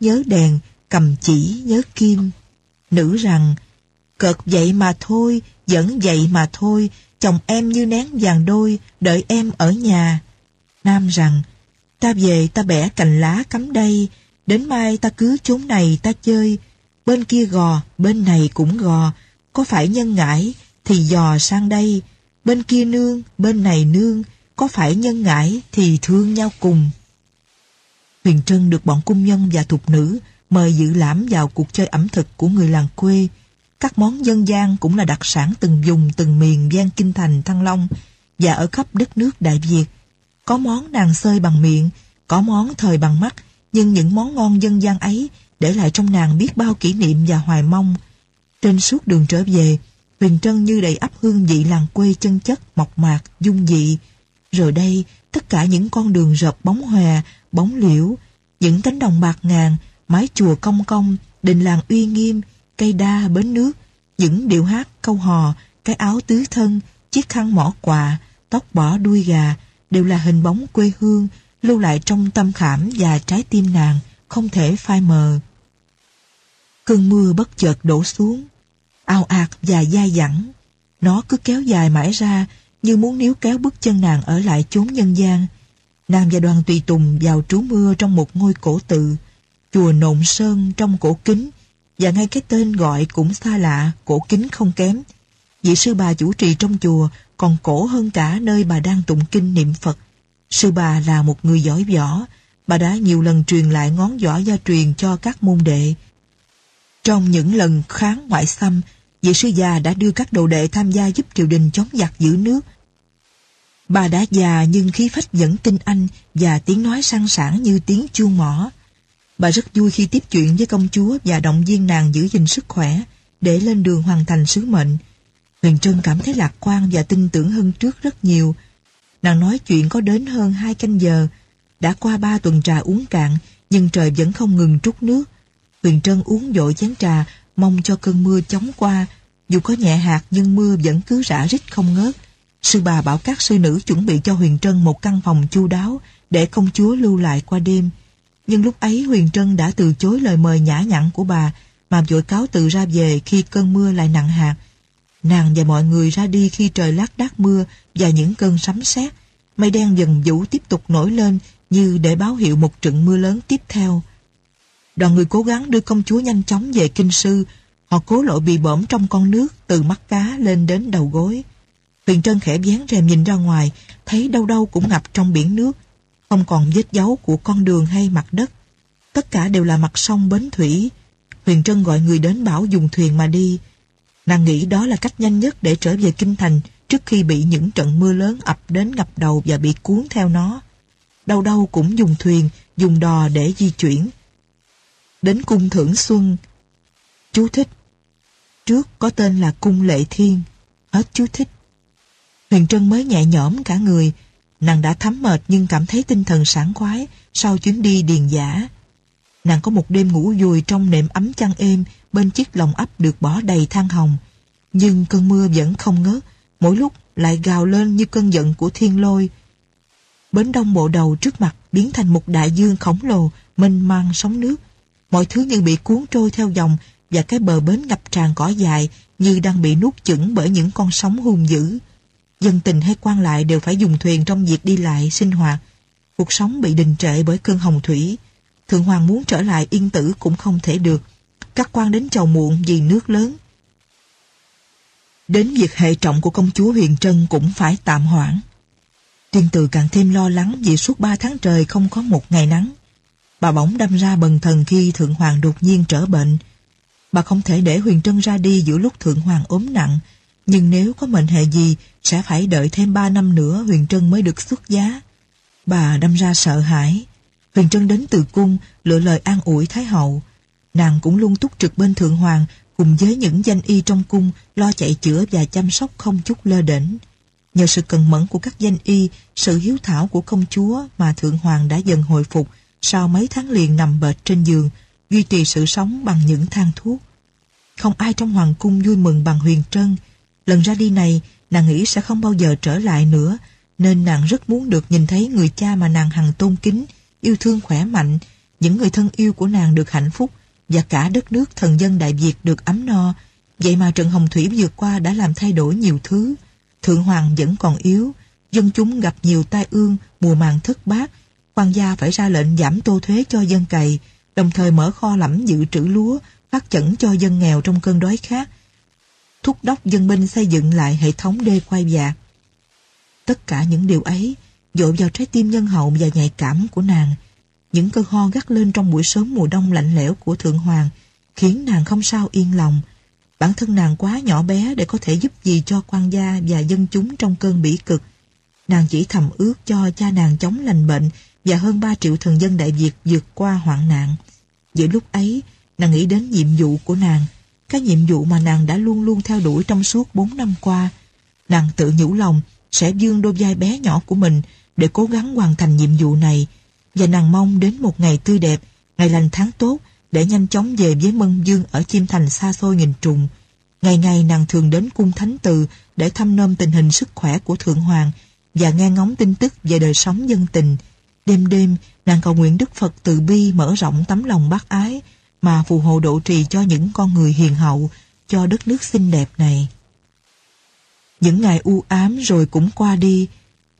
nhớ đèn, cầm chỉ nhớ kim. Nữ rằng, cợt vậy mà thôi, vẫn vậy mà thôi, chồng em như nén vàng đôi, đợi em ở nhà. Nam rằng, ta về ta bẻ cành lá cắm đây, đến mai ta cứ chốn này ta chơi, bên kia gò, bên này cũng gò, có phải nhân ngãi thì dò sang đây, bên kia nương, bên này nương, có phải nhân ngãi thì thương nhau cùng. Huyền Trân được bọn cung nhân và thục nữ mời dự lãm vào cuộc chơi ẩm thực của người làng quê. Các món dân gian cũng là đặc sản từng vùng từng miền gian kinh thành Thăng Long và ở khắp đất nước Đại Việt. Có món nàng xơi bằng miệng, có món thời bằng mắt, nhưng những món ngon dân gian ấy để lại trong nàng biết bao kỷ niệm và hoài mong. Trên suốt đường trở về, Huyền Trân như đầy ắp hương vị làng quê chân chất, mộc mạc, dung dị. Rồi đây, tất cả những con đường rợp bóng hòe, bóng liễu, những cánh đồng bạc ngàn, mái chùa cong cong, đình làng uy nghiêm, cây đa bến nước, những điệu hát câu hò, cái áo tứ thân, chiếc khăn mỏ quà, tóc bỏ đuôi gà, đều là hình bóng quê hương, lưu lại trong tâm khảm và trái tim nàng, không thể phai mờ. Cơn mưa bất chợt đổ xuống, ao ạt và dai dẳng. Nó cứ kéo dài mãi ra, như muốn níu kéo bước chân nàng ở lại chốn nhân gian. Nàng và đoàn tùy tùng vào trú mưa trong một ngôi cổ tự, chùa Nộn Sơn trong cổ kính, và ngay cái tên gọi cũng xa lạ, cổ kính không kém. Vị sư bà chủ trì trong chùa còn cổ hơn cả nơi bà đang tụng kinh niệm Phật. Sư bà là một người giỏi võ, bà đã nhiều lần truyền lại ngón võ gia truyền cho các môn đệ. Trong những lần kháng ngoại xâm, vị sư già đã đưa các đồ đệ tham gia giúp triều đình chống giặc giữ nước. Bà đã già nhưng khí phách vẫn tinh anh và tiếng nói sang sảng như tiếng chuông mỏ. Bà rất vui khi tiếp chuyện với công chúa và động viên nàng giữ gìn sức khỏe để lên đường hoàn thành sứ mệnh. Huyền Trân cảm thấy lạc quan và tin tưởng hơn trước rất nhiều. Nàng nói chuyện có đến hơn hai canh giờ. Đã qua ba tuần trà uống cạn, nhưng trời vẫn không ngừng trút nước. Huyền Trân uống dội chén trà mong cho cơn mưa chóng qua. Dù có nhẹ hạt nhưng mưa vẫn cứ rã rít không ngớt. Sư bà bảo các sư nữ chuẩn bị cho Huyền Trân một căn phòng chu đáo để công chúa lưu lại qua đêm. Nhưng lúc ấy Huyền Trân đã từ chối lời mời nhã nhặn của bà, mà vội cáo từ ra về khi cơn mưa lại nặng hạt. Nàng và mọi người ra đi khi trời lác đác mưa và những cơn sấm sét. Mây đen dần vũ tiếp tục nổi lên như để báo hiệu một trận mưa lớn tiếp theo. Đoàn người cố gắng đưa công chúa nhanh chóng về kinh sư. Họ cố lộ bị bõm trong con nước từ mắt cá lên đến đầu gối. Huyền Trân khẽ vén rèm nhìn ra ngoài, thấy đâu đâu cũng ngập trong biển nước, không còn vết dấu của con đường hay mặt đất. Tất cả đều là mặt sông bến thủy. Huyền Trân gọi người đến bảo dùng thuyền mà đi. Nàng nghĩ đó là cách nhanh nhất để trở về kinh thành trước khi bị những trận mưa lớn ập đến ngập đầu và bị cuốn theo nó. Đâu đâu cũng dùng thuyền, dùng đò để di chuyển. Đến cung thưởng xuân. Chú thích. Trước có tên là cung lệ thiên. Hết chú thích. Huyền Trân mới nhẹ nhõm cả người. Nàng đã thấm mệt nhưng cảm thấy tinh thần sảng khoái sau chuyến đi điền giả. Nàng có một đêm ngủ vùi trong nệm ấm chăn êm bên chiếc lồng ấp được bỏ đầy than hồng. Nhưng cơn mưa vẫn không ngớt, mỗi lúc lại gào lên như cơn giận của thiên lôi. Bến đông bộ đầu trước mặt biến thành một đại dương khổng lồ, mênh mang sóng nước. Mọi thứ như bị cuốn trôi theo dòng và cái bờ bến ngập tràn cỏ dài như đang bị nuốt chửng bởi những con sóng hung dữ. Dân tình hay quan lại đều phải dùng thuyền trong việc đi lại, sinh hoạt. Cuộc sống bị đình trệ bởi cơn hồng thủy. Thượng Hoàng muốn trở lại yên tử cũng không thể được. Các quan đến chầu muộn vì nước lớn. Đến việc hệ trọng của công chúa Huyền Trân cũng phải tạm hoãn. Tiên tử càng thêm lo lắng vì suốt ba tháng trời không có một ngày nắng. Bà bỗng đâm ra bần thần khi Thượng Hoàng đột nhiên trở bệnh. Bà không thể để Huyền Trân ra đi giữa lúc Thượng Hoàng ốm nặng, nhưng nếu có mệnh hệ gì sẽ phải đợi thêm ba năm nữa Huyền Trân mới được xuất giá. Bà đâm ra sợ hãi. Huyền Trân đến từ cung lựa lời an ủi Thái Hậu. Nàng cũng luôn túc trực bên Thượng Hoàng cùng với những danh y trong cung lo chạy chữa và chăm sóc không chút lơ đễnh. Nhờ sự cần mẫn của các danh y, sự hiếu thảo của công chúa mà Thượng Hoàng đã dần hồi phục sau mấy tháng liền nằm bệt trên giường, duy trì sự sống bằng những thang thuốc. Không ai trong Hoàng cung vui mừng bằng Huyền Trân. Lần ra đi này, nàng nghĩ sẽ không bao giờ trở lại nữa, nên nàng rất muốn được nhìn thấy người cha mà nàng hằng tôn kính, yêu thương khỏe mạnh, những người thân yêu của nàng được hạnh phúc và cả đất nước thần dân Đại Việt được ấm no. Vậy mà trận hồng thủy vượt qua đã làm thay đổi nhiều thứ. Thượng Hoàng vẫn còn yếu, dân chúng gặp nhiều tai ương, mùa màng thất bát quan gia phải ra lệnh giảm tô thuế cho dân cày, đồng thời mở kho lẫm dự trữ lúa, phát chẩn cho dân nghèo trong cơn đói khát. Thúc đốc dân binh xây dựng lại hệ thống đê quay vạc. Tất cả những điều ấy dội vào trái tim nhân hậu và nhạy cảm của nàng. Những cơn ho gắt lên trong buổi sớm mùa đông lạnh lẽo của Thượng Hoàng khiến nàng không sao yên lòng. Bản thân nàng quá nhỏ bé để có thể giúp gì cho quan gia và dân chúng trong cơn bỉ cực. Nàng chỉ thầm ước cho cha nàng chống lành bệnh và hơn 3 triệu thần dân Đại Việt vượt qua hoạn nạn. Giữa lúc ấy, nàng nghĩ đến nhiệm vụ của nàng, cái nhiệm vụ mà nàng đã luôn luôn theo đuổi trong suốt 4 năm qua. Nàng tự nhủ lòng sẽ dương đôi vai bé nhỏ của mình để cố gắng hoàn thành nhiệm vụ này và nàng mong đến một ngày tươi đẹp, ngày lành tháng tốt để nhanh chóng về với Mân Dương ở Chim Thành xa xôi nghìn trùng. Ngày ngày nàng thường đến cung thánh từ để thăm nom tình hình sức khỏe của Thượng Hoàng và nghe ngóng tin tức về đời sống dân tình. Đêm đêm, nàng cầu nguyện Đức Phật từ bi mở rộng tấm lòng bác ái mà phù hộ độ trì cho những con người hiền hậu, cho đất nước xinh đẹp này. Những ngày u ám rồi cũng qua đi,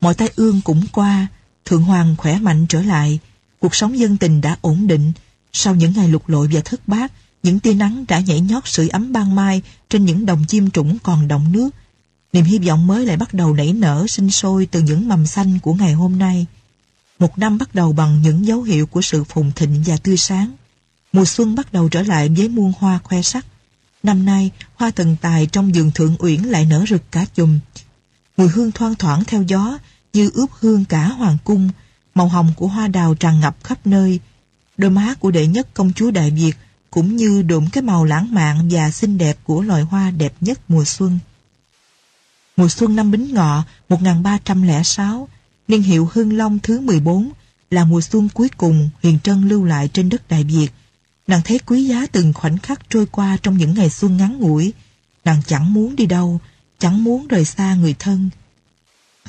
mọi tai ương cũng qua, Thượng Hoàng khỏe mạnh trở lại, cuộc sống dân tình đã ổn định. Sau những ngày lục lội và thất bát, những tia nắng đã nhảy nhót sưởi ấm ban mai trên những đồng chim trũng còn động nước. Niềm hy vọng mới lại bắt đầu nảy nở sinh sôi từ những mầm xanh của ngày hôm nay. Một năm bắt đầu bằng những dấu hiệu của sự phồn thịnh và tươi sáng. Mùa xuân bắt đầu trở lại với muôn hoa khoe sắc. Năm nay, hoa thần tài trong vườn thượng uyển lại nở rực cả chùm. Mùi hương thoang thoảng theo gió, như ướp hương cả hoàng cung, màu hồng của hoa đào tràn ngập khắp nơi. Đôi má của đệ nhất công chúa Đại Việt cũng như đượm cái màu lãng mạn và xinh đẹp của loài hoa đẹp nhất mùa xuân. Mùa xuân năm Bính Ngọ 1306, niên hiệu Hưng Long thứ 14, là mùa xuân cuối cùng Huyền Trân lưu lại trên đất Đại Việt. Nàng thấy quý giá từng khoảnh khắc trôi qua trong những ngày xuân ngắn ngủi. Nàng chẳng muốn đi đâu, chẳng muốn rời xa người thân.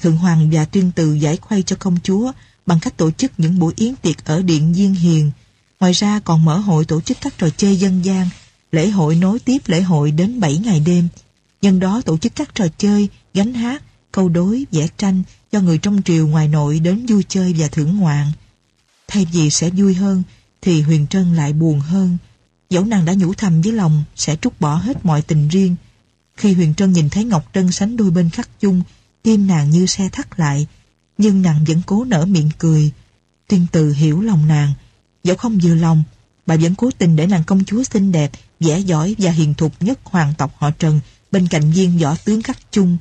Thượng Hoàng và Tuyên Từ giải khuây cho công chúa bằng cách tổ chức những buổi yến tiệc ở Điện Diên Hiền. Ngoài ra còn mở hội tổ chức các trò chơi dân gian, lễ hội nối tiếp lễ hội đến 7 ngày đêm. Nhân đó tổ chức các trò chơi, gánh hát, câu đối, vẽ tranh cho người trong triều ngoài nội đến vui chơi và thưởng ngoạn. Thay vì sẽ vui hơn, thì Huyền Trân lại buồn hơn. Dẫu nàng đã nhủ thầm với lòng sẽ trút bỏ hết mọi tình riêng. Khi Huyền Trân nhìn thấy Ngọc Trân sánh đôi bên khắc chung, tim nàng như xe thắt lại, nhưng nàng vẫn cố nở miệng cười. Tuyên từ hiểu lòng nàng, dẫu không vừa lòng, bà vẫn cố tình để nàng công chúa xinh đẹp, vẻ giỏi và hiền thục nhất hoàng tộc họ Trần bên cạnh viên võ tướng khắc chung.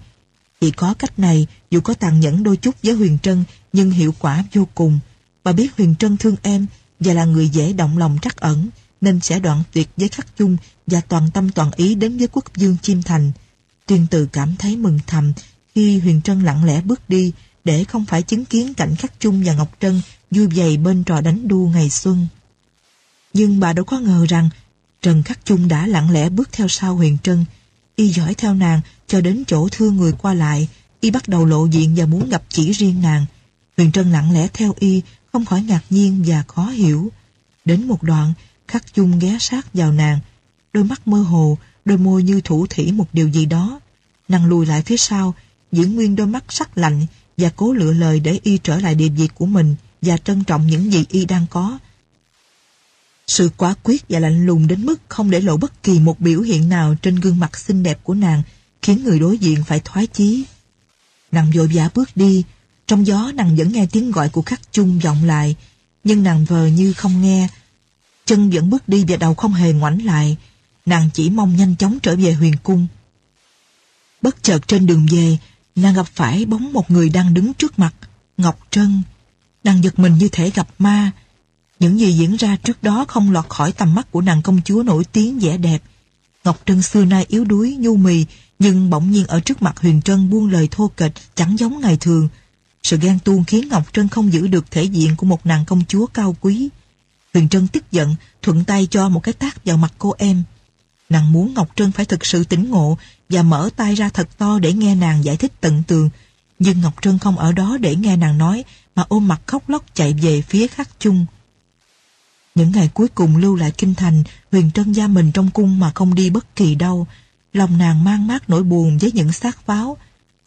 Chỉ có cách này, dù có tàn nhẫn đôi chút với Huyền Trân, nhưng hiệu quả vô cùng. Bà biết Huyền Trân thương em và là người dễ động lòng trắc ẩn, nên sẽ đoạn tuyệt với khắc chung và toàn tâm toàn ý đến với quốc dương Chim Thành. Tuyên từ cảm thấy mừng thầm khi Huyền Trân lặng lẽ bước đi để không phải chứng kiến cảnh khắc chung và Ngọc Trân vui vầy bên trò đánh đua ngày xuân. Nhưng bà đâu có ngờ rằng Trần Khắc Chung đã lặng lẽ bước theo sau Huyền Trân, y dõi theo nàng cho đến chỗ thương người qua lại, y bắt đầu lộ diện và muốn gặp chỉ riêng nàng. Huyền Trân lặng lẽ theo y, không khỏi ngạc nhiên và khó hiểu. Đến một đoạn, Khắc Chung ghé sát vào nàng, đôi mắt mơ hồ, đôi môi như thủ thỉ một điều gì đó. Nàng lùi lại phía sau, giữ nguyên đôi mắt sắc lạnh và cố lựa lời để y trở lại địa vị của mình và trân trọng những gì y đang có. Sự quả quyết và lạnh lùng đến mức không để lộ bất kỳ một biểu hiện nào trên gương mặt xinh đẹp của nàng khiến người đối diện phải thoái chí. Nàng vội vã bước đi, trong gió nàng vẫn nghe tiếng gọi của khắc chung vọng lại, nhưng nàng vờ như không nghe. Chân vẫn bước đi và đầu không hề ngoảnh lại, nàng chỉ mong nhanh chóng trở về huyền cung. Bất chợt trên đường về, nàng gặp phải bóng một người đang đứng trước mặt, Ngọc Trân. Nàng giật mình như thể gặp ma. Những gì diễn ra trước đó không lọt khỏi tầm mắt của nàng công chúa nổi tiếng vẻ đẹp. Ngọc Trân xưa nay yếu đuối, nhu mì, nhưng bỗng nhiên ở trước mặt Huyền Trân buông lời thô kệch, chẳng giống ngày thường. Sự ghen tuông khiến Ngọc Trân không giữ được thể diện của một nàng công chúa cao quý. Huyền Trân tức giận, thuận tay cho một cái tát vào mặt cô em. Nàng muốn Ngọc Trân phải thực sự tỉnh ngộ và mở tay ra thật to để nghe nàng giải thích tận tường. Nhưng Ngọc Trân không ở đó để nghe nàng nói mà ôm mặt khóc lóc chạy về phía khắc chung. Những ngày cuối cùng lưu lại kinh thành, Huyền Trân gia mình trong cung mà không đi bất kỳ đâu. Lòng nàng mang mát nỗi buồn với những xác pháo,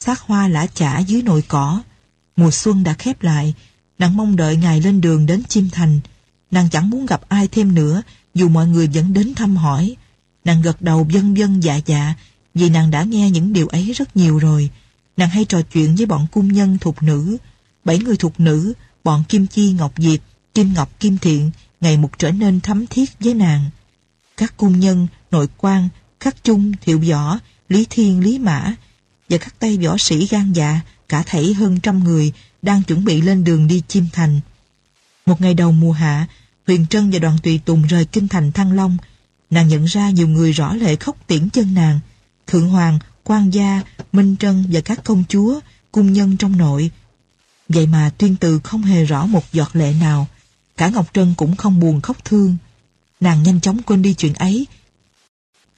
xác hoa lã chả dưới nồi cỏ. Mùa xuân đã khép lại, nàng mong đợi ngày lên đường đến Chim Thành. Nàng chẳng muốn gặp ai thêm nữa, dù mọi người vẫn đến thăm hỏi. Nàng gật đầu vân vân dạ dạ, vì nàng đã nghe những điều ấy rất nhiều rồi. Nàng hay trò chuyện với bọn cung nhân thuộc nữ, bảy người thuộc nữ, bọn Kim Chi Ngọc Diệp, Kim Ngọc Kim Thiện, ngày một trở nên thấm thiết với nàng. Các cung nhân, nội quan, khắc trung, thiệu võ, lý thiên, lý mã và các tay võ sĩ gan dạ, cả thảy hơn trăm người đang chuẩn bị lên đường đi chim thành. Một ngày đầu mùa hạ, Huyền Trân và đoàn tùy tùng rời kinh thành Thăng Long. Nàng nhận ra nhiều người rõ lệ khóc tiễn chân nàng. Thượng Hoàng, quan gia, Minh Trân và các công chúa, cung nhân trong nội. Vậy mà tuyên từ không hề rõ một giọt lệ nào. Cả Ngọc Trân cũng không buồn khóc thương. Nàng nhanh chóng quên đi chuyện ấy.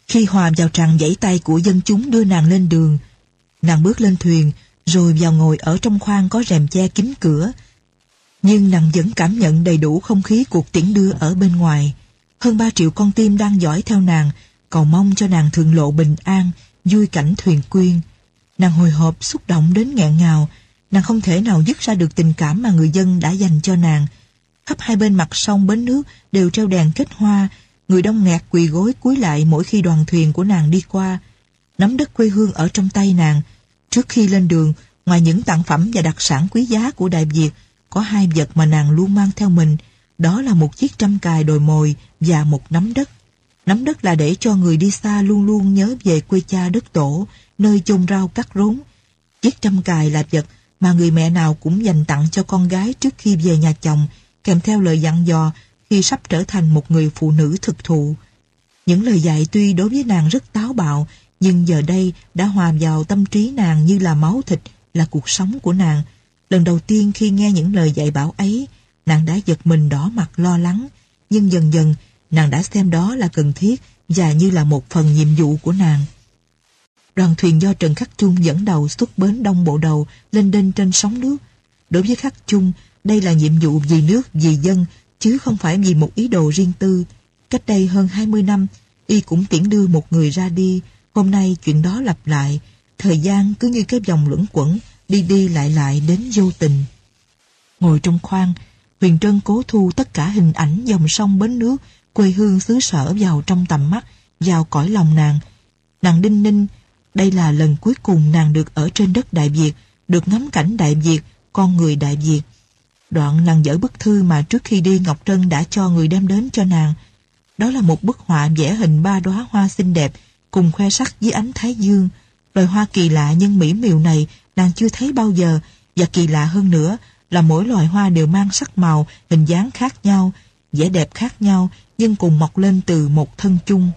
Khi hòa vào tràng dãy tay của dân chúng đưa nàng lên đường, nàng bước lên thuyền, rồi vào ngồi ở trong khoang có rèm che kín cửa. Nhưng nàng vẫn cảm nhận đầy đủ không khí cuộc tiễn đưa ở bên ngoài. Hơn ba triệu con tim đang dõi theo nàng, cầu mong cho nàng thường lộ bình an, vui cảnh thuyền quyên. Nàng hồi hộp xúc động đến nghẹn ngào, nàng không thể nào dứt ra được tình cảm mà người dân đã dành cho nàng. Khắp hai bên mặt sông bến nước đều treo đèn kết hoa, người đông nghẹt quỳ gối cúi lại mỗi khi đoàn thuyền của nàng đi qua. Nắm đất quê hương ở trong tay nàng. Trước khi lên đường, ngoài những tặng phẩm và đặc sản quý giá của Đại Việt, có hai vật mà nàng luôn mang theo mình. Đó là một chiếc trăm cài đồi mồi và một nắm đất. Nắm đất là để cho người đi xa luôn luôn nhớ về quê cha đất tổ, nơi chôn rau cắt rốn. Chiếc trăm cài là vật mà người mẹ nào cũng dành tặng cho con gái trước khi về nhà chồng, kèm theo lời dặn dò khi sắp trở thành một người phụ nữ thực thụ. Những lời dạy tuy đối với nàng rất táo bạo, nhưng giờ đây đã hòa vào tâm trí nàng như là máu thịt, là cuộc sống của nàng. Lần đầu tiên khi nghe những lời dạy bảo ấy, nàng đã giật mình đỏ mặt lo lắng, nhưng dần dần nàng đã xem đó là cần thiết và như là một phần nhiệm vụ của nàng. Đoàn thuyền do Trần Khắc Trung dẫn đầu xuất bến đông bộ đầu lên đên trên sóng nước. Đối với Khắc Trung, đây là nhiệm vụ vì nước, vì dân, chứ không phải vì một ý đồ riêng tư. Cách đây hơn 20 năm, y cũng tiễn đưa một người ra đi. Hôm nay chuyện đó lặp lại. Thời gian cứ như cái vòng luẩn quẩn, đi đi lại lại đến vô tình. Ngồi trong khoang, Huyền Trân cố thu tất cả hình ảnh dòng sông bến nước, quê hương xứ sở vào trong tầm mắt, vào cõi lòng nàng. Nàng đinh ninh, đây là lần cuối cùng nàng được ở trên đất Đại Việt, được ngắm cảnh Đại Việt, con người Đại Việt. Đoạn nàng dở bức thư mà trước khi đi Ngọc Trân đã cho người đem đến cho nàng. Đó là một bức họa vẽ hình ba đóa hoa xinh đẹp cùng khoe sắc dưới ánh thái dương. Loài hoa kỳ lạ nhưng mỹ miều này nàng chưa thấy bao giờ và kỳ lạ hơn nữa là mỗi loài hoa đều mang sắc màu, hình dáng khác nhau, vẻ đẹp khác nhau nhưng cùng mọc lên từ một thân chung.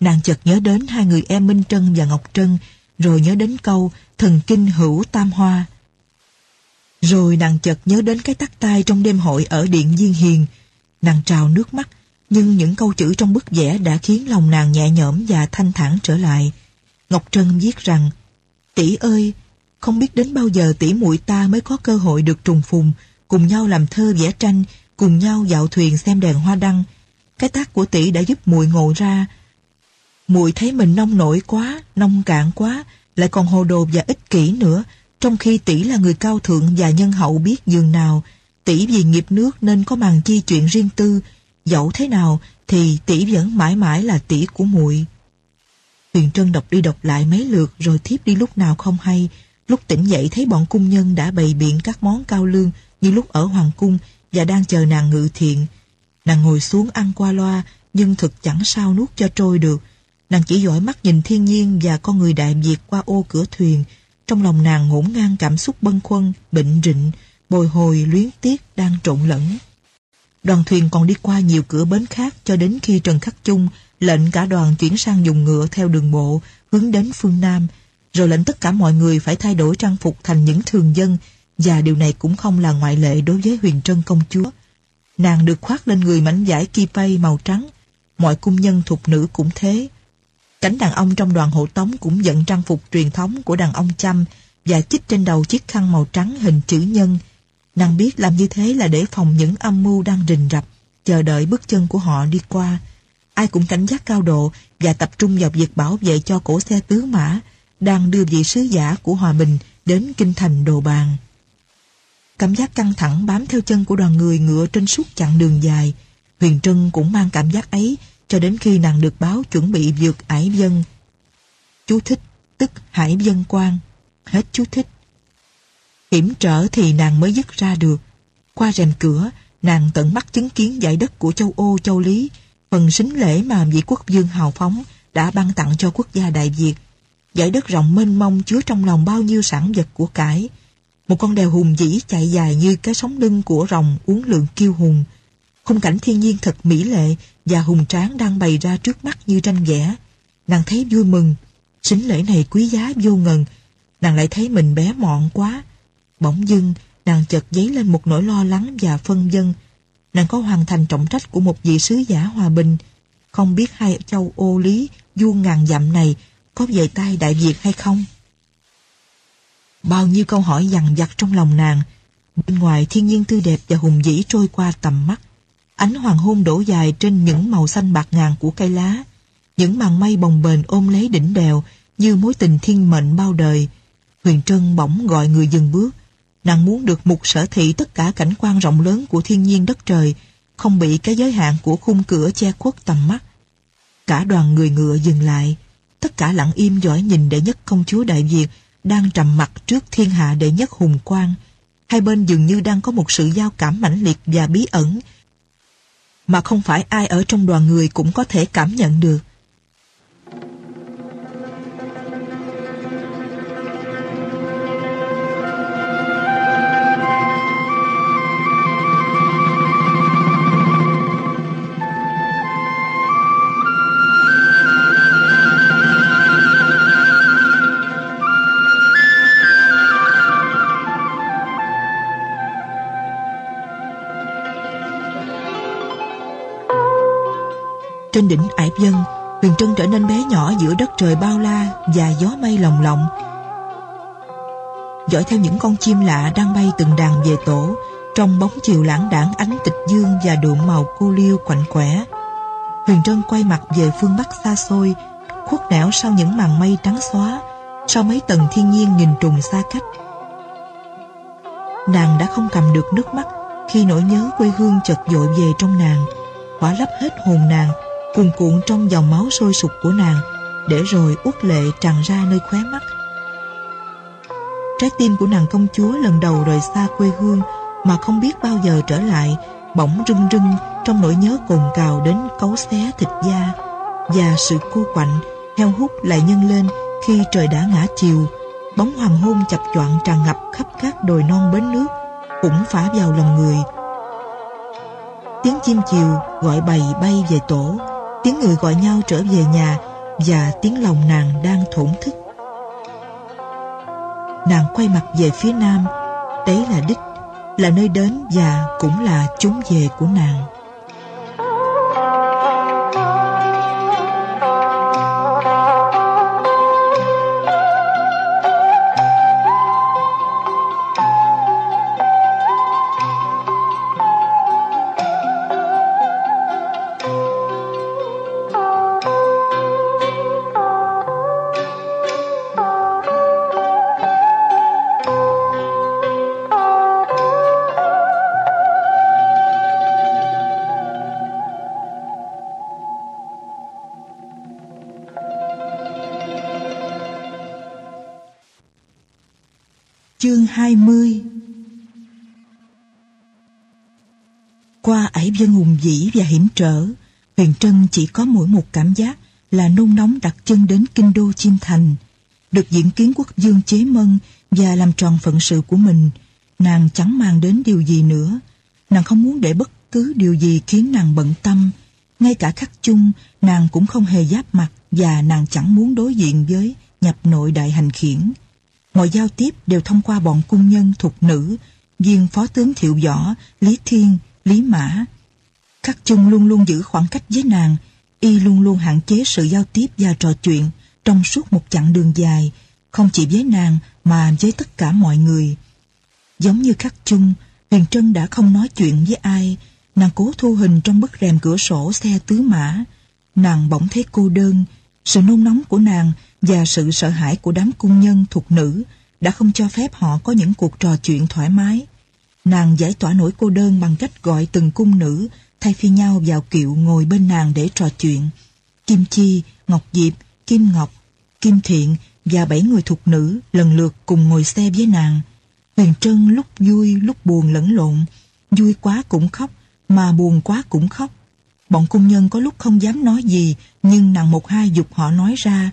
Nàng chợt nhớ đến hai người em Minh Trân và Ngọc Trân, rồi nhớ đến câu thần kinh hữu tam hoa. Rồi nàng chợt nhớ đến cái tắt tay trong đêm hội ở Điện Diên Hiền. Nàng trào nước mắt, nhưng những câu chữ trong bức vẽ đã khiến lòng nàng nhẹ nhõm và thanh thản trở lại. Ngọc Trân viết rằng, tỷ ơi, không biết đến bao giờ tỷ muội ta mới có cơ hội được trùng phùng, cùng nhau làm thơ vẽ tranh, cùng nhau dạo thuyền xem đèn hoa đăng. Cái tác của tỷ đã giúp muội ngộ ra. Muội thấy mình nông nổi quá, nông cạn quá, lại còn hồ đồ và ích kỷ nữa, trong khi tỷ là người cao thượng và nhân hậu biết dường nào, tỷ vì nghiệp nước nên có màn chi chuyện riêng tư, dẫu thế nào thì tỷ vẫn mãi mãi là tỷ của muội. Huyền Trân đọc đi đọc lại mấy lượt rồi thiếp đi lúc nào không hay, lúc tỉnh dậy thấy bọn cung nhân đã bày biện các món cao lương như lúc ở Hoàng Cung và đang chờ nàng ngự thiện. Nàng ngồi xuống ăn qua loa nhưng thực chẳng sao nuốt cho trôi được. Nàng chỉ dõi mắt nhìn thiên nhiên và con người đại Việt qua ô cửa thuyền trong lòng nàng ngổn ngang cảm xúc bâng khuâng, bệnh rịnh, bồi hồi luyến tiếc đang trộn lẫn. Đoàn thuyền còn đi qua nhiều cửa bến khác cho đến khi Trần Khắc Chung lệnh cả đoàn chuyển sang dùng ngựa theo đường bộ hướng đến phương Nam, rồi lệnh tất cả mọi người phải thay đổi trang phục thành những thường dân và điều này cũng không là ngoại lệ đối với huyền trân công chúa. Nàng được khoác lên người mảnh vải kipay màu trắng, mọi cung nhân thuộc nữ cũng thế. Cánh đàn ông trong đoàn hộ tống cũng dẫn trang phục truyền thống của đàn ông chăm và chích trên đầu chiếc khăn màu trắng hình chữ nhân. Nàng biết làm như thế là để phòng những âm mưu đang rình rập. chờ đợi bước chân của họ đi qua. Ai cũng cảnh giác cao độ và tập trung vào việc bảo vệ cho cổ xe tứ mã đang đưa vị sứ giả của hòa bình đến kinh thành đồ bàn. Cảm giác căng thẳng bám theo chân của đoàn người ngựa trên suốt chặng đường dài. Huyền Trân cũng mang cảm giác ấy cho đến khi nàng được báo chuẩn bị vượt ải dân. Chú thích, tức hải dân quan. Hết chú thích. Hiểm trở thì nàng mới dứt ra được. Qua rèm cửa, nàng tận mắt chứng kiến giải đất của châu Âu châu Lý, phần sính lễ mà vị quốc vương hào phóng đã ban tặng cho quốc gia Đại Việt. Giải đất rộng mênh mông chứa trong lòng bao nhiêu sản vật của cải. Một con đèo hùng dĩ chạy dài như cái sóng lưng của rồng uốn lượn kiêu hùng. Khung cảnh thiên nhiên thật mỹ lệ và hùng tráng đang bày ra trước mắt như tranh vẽ. Nàng thấy vui mừng, sính lễ này quý giá vô ngần. Nàng lại thấy mình bé mọn quá. Bỗng dưng, nàng chợt dấy lên một nỗi lo lắng và phân vân. Nàng có hoàn thành trọng trách của một vị sứ giả hòa bình. Không biết hai châu ô lý, vuông ngàn dặm này có về tay Đại Việt hay không? Bao nhiêu câu hỏi dằn vặt trong lòng nàng. Bên ngoài thiên nhiên tươi đẹp và hùng vĩ trôi qua tầm mắt. Ánh hoàng hôn đổ dài trên những màu xanh bạc ngàn của cây lá. Những màn mây bồng bềnh ôm lấy đỉnh đèo như mối tình thiên mệnh bao đời. Huyền Trân bỗng gọi người dừng bước. Nàng muốn được mục sở thị tất cả cảnh quan rộng lớn của thiên nhiên đất trời, không bị cái giới hạn của khung cửa che khuất tầm mắt. Cả đoàn người ngựa dừng lại, tất cả lặng im dõi nhìn đệ nhất công chúa Đại Việt đang trầm mặt trước thiên hạ đệ nhất hùng quang. Hai bên dường như đang có một sự giao cảm mãnh liệt và bí ẩn mà không phải ai ở trong đoàn người cũng có thể cảm nhận được. Trên đỉnh Ải Dân, Huyền Trân trở nên bé nhỏ giữa đất trời bao la và gió mây lồng lộng. Dõi theo những con chim lạ đang bay từng đàn về tổ, trong bóng chiều lãng đảng ánh tịch dương và đượm màu cô liêu quạnh quẻ. Huyền Trân quay mặt về phương Bắc xa xôi, khuất nẻo sau những màn mây trắng xóa, sau mấy tầng thiên nhiên nghìn trùng xa cách. Nàng đã không cầm được nước mắt khi nỗi nhớ quê hương chợt dội về trong nàng, khỏa lấp hết hồn nàng cuồn cuộn trong dòng máu sôi sục của nàng, để rồi uất lệ tràn ra nơi khóe mắt. Trái tim của nàng công chúa lần đầu rời xa quê hương mà không biết bao giờ trở lại, bỗng rưng rưng trong nỗi nhớ cồn cào đến cấu xé thịt da, và sự cô quạnh heo hút lại nhân lên khi trời đã ngã chiều. Bóng hoàng hôn chập choạng tràn ngập khắp các đồi non bến nước cũng phá vào lòng người. Tiếng chim chiều gọi bầy bay về tổ tiếng người gọi nhau trở về nhà và tiếng lòng nàng đang thổn thức. Nàng quay mặt về phía nam, đấy là đích, là nơi đến và cũng là chốn về của nàng. Hùng vĩ và hiểm trở, Huyền Trân chỉ có mỗi một cảm giác là nôn nóng đặt chân đến kinh đô Chiêm Thành. Được diễn kiến quốc dương chế mân và làm tròn phận sự của mình, nàng chẳng mang đến điều gì nữa. Nàng không muốn để bất cứ điều gì khiến nàng bận tâm. Ngay cả khắc chung, nàng cũng không hề giáp mặt và nàng chẳng muốn đối diện với nhập nội đại hành khiển. Mọi giao tiếp đều thông qua bọn cung nhân thuộc nữ, viên phó tướng Thiệu Võ, Lý Thiên, Lý Mã. Khắc chung luôn luôn giữ khoảng cách với nàng, y luôn luôn hạn chế sự giao tiếp và trò chuyện trong suốt một chặng đường dài, không chỉ với nàng mà với tất cả mọi người. Giống như khắc chung, Huyền Trân đã không nói chuyện với ai, Nàng cố thu hình trong bức rèm cửa sổ xe tứ mã. Nàng bỗng thấy cô đơn, sự nôn nóng của nàng và sự sợ hãi của đám cung nhân thuộc nữ đã không cho phép họ có những cuộc trò chuyện thoải mái. Nàng giải tỏa nỗi cô đơn bằng cách gọi từng cung nữ thay phiên nhau vào kiệu ngồi bên nàng để trò chuyện. Kim Chi, Ngọc Diệp, Kim Ngọc, Kim Thiện và bảy người thuộc nữ lần lượt cùng ngồi xe với nàng. Huyền Trân lúc vui lúc buồn lẫn lộn, vui quá cũng khóc, mà buồn quá cũng khóc. Bọn cung nhân có lúc không dám nói gì, nhưng nàng một hai dục họ nói ra.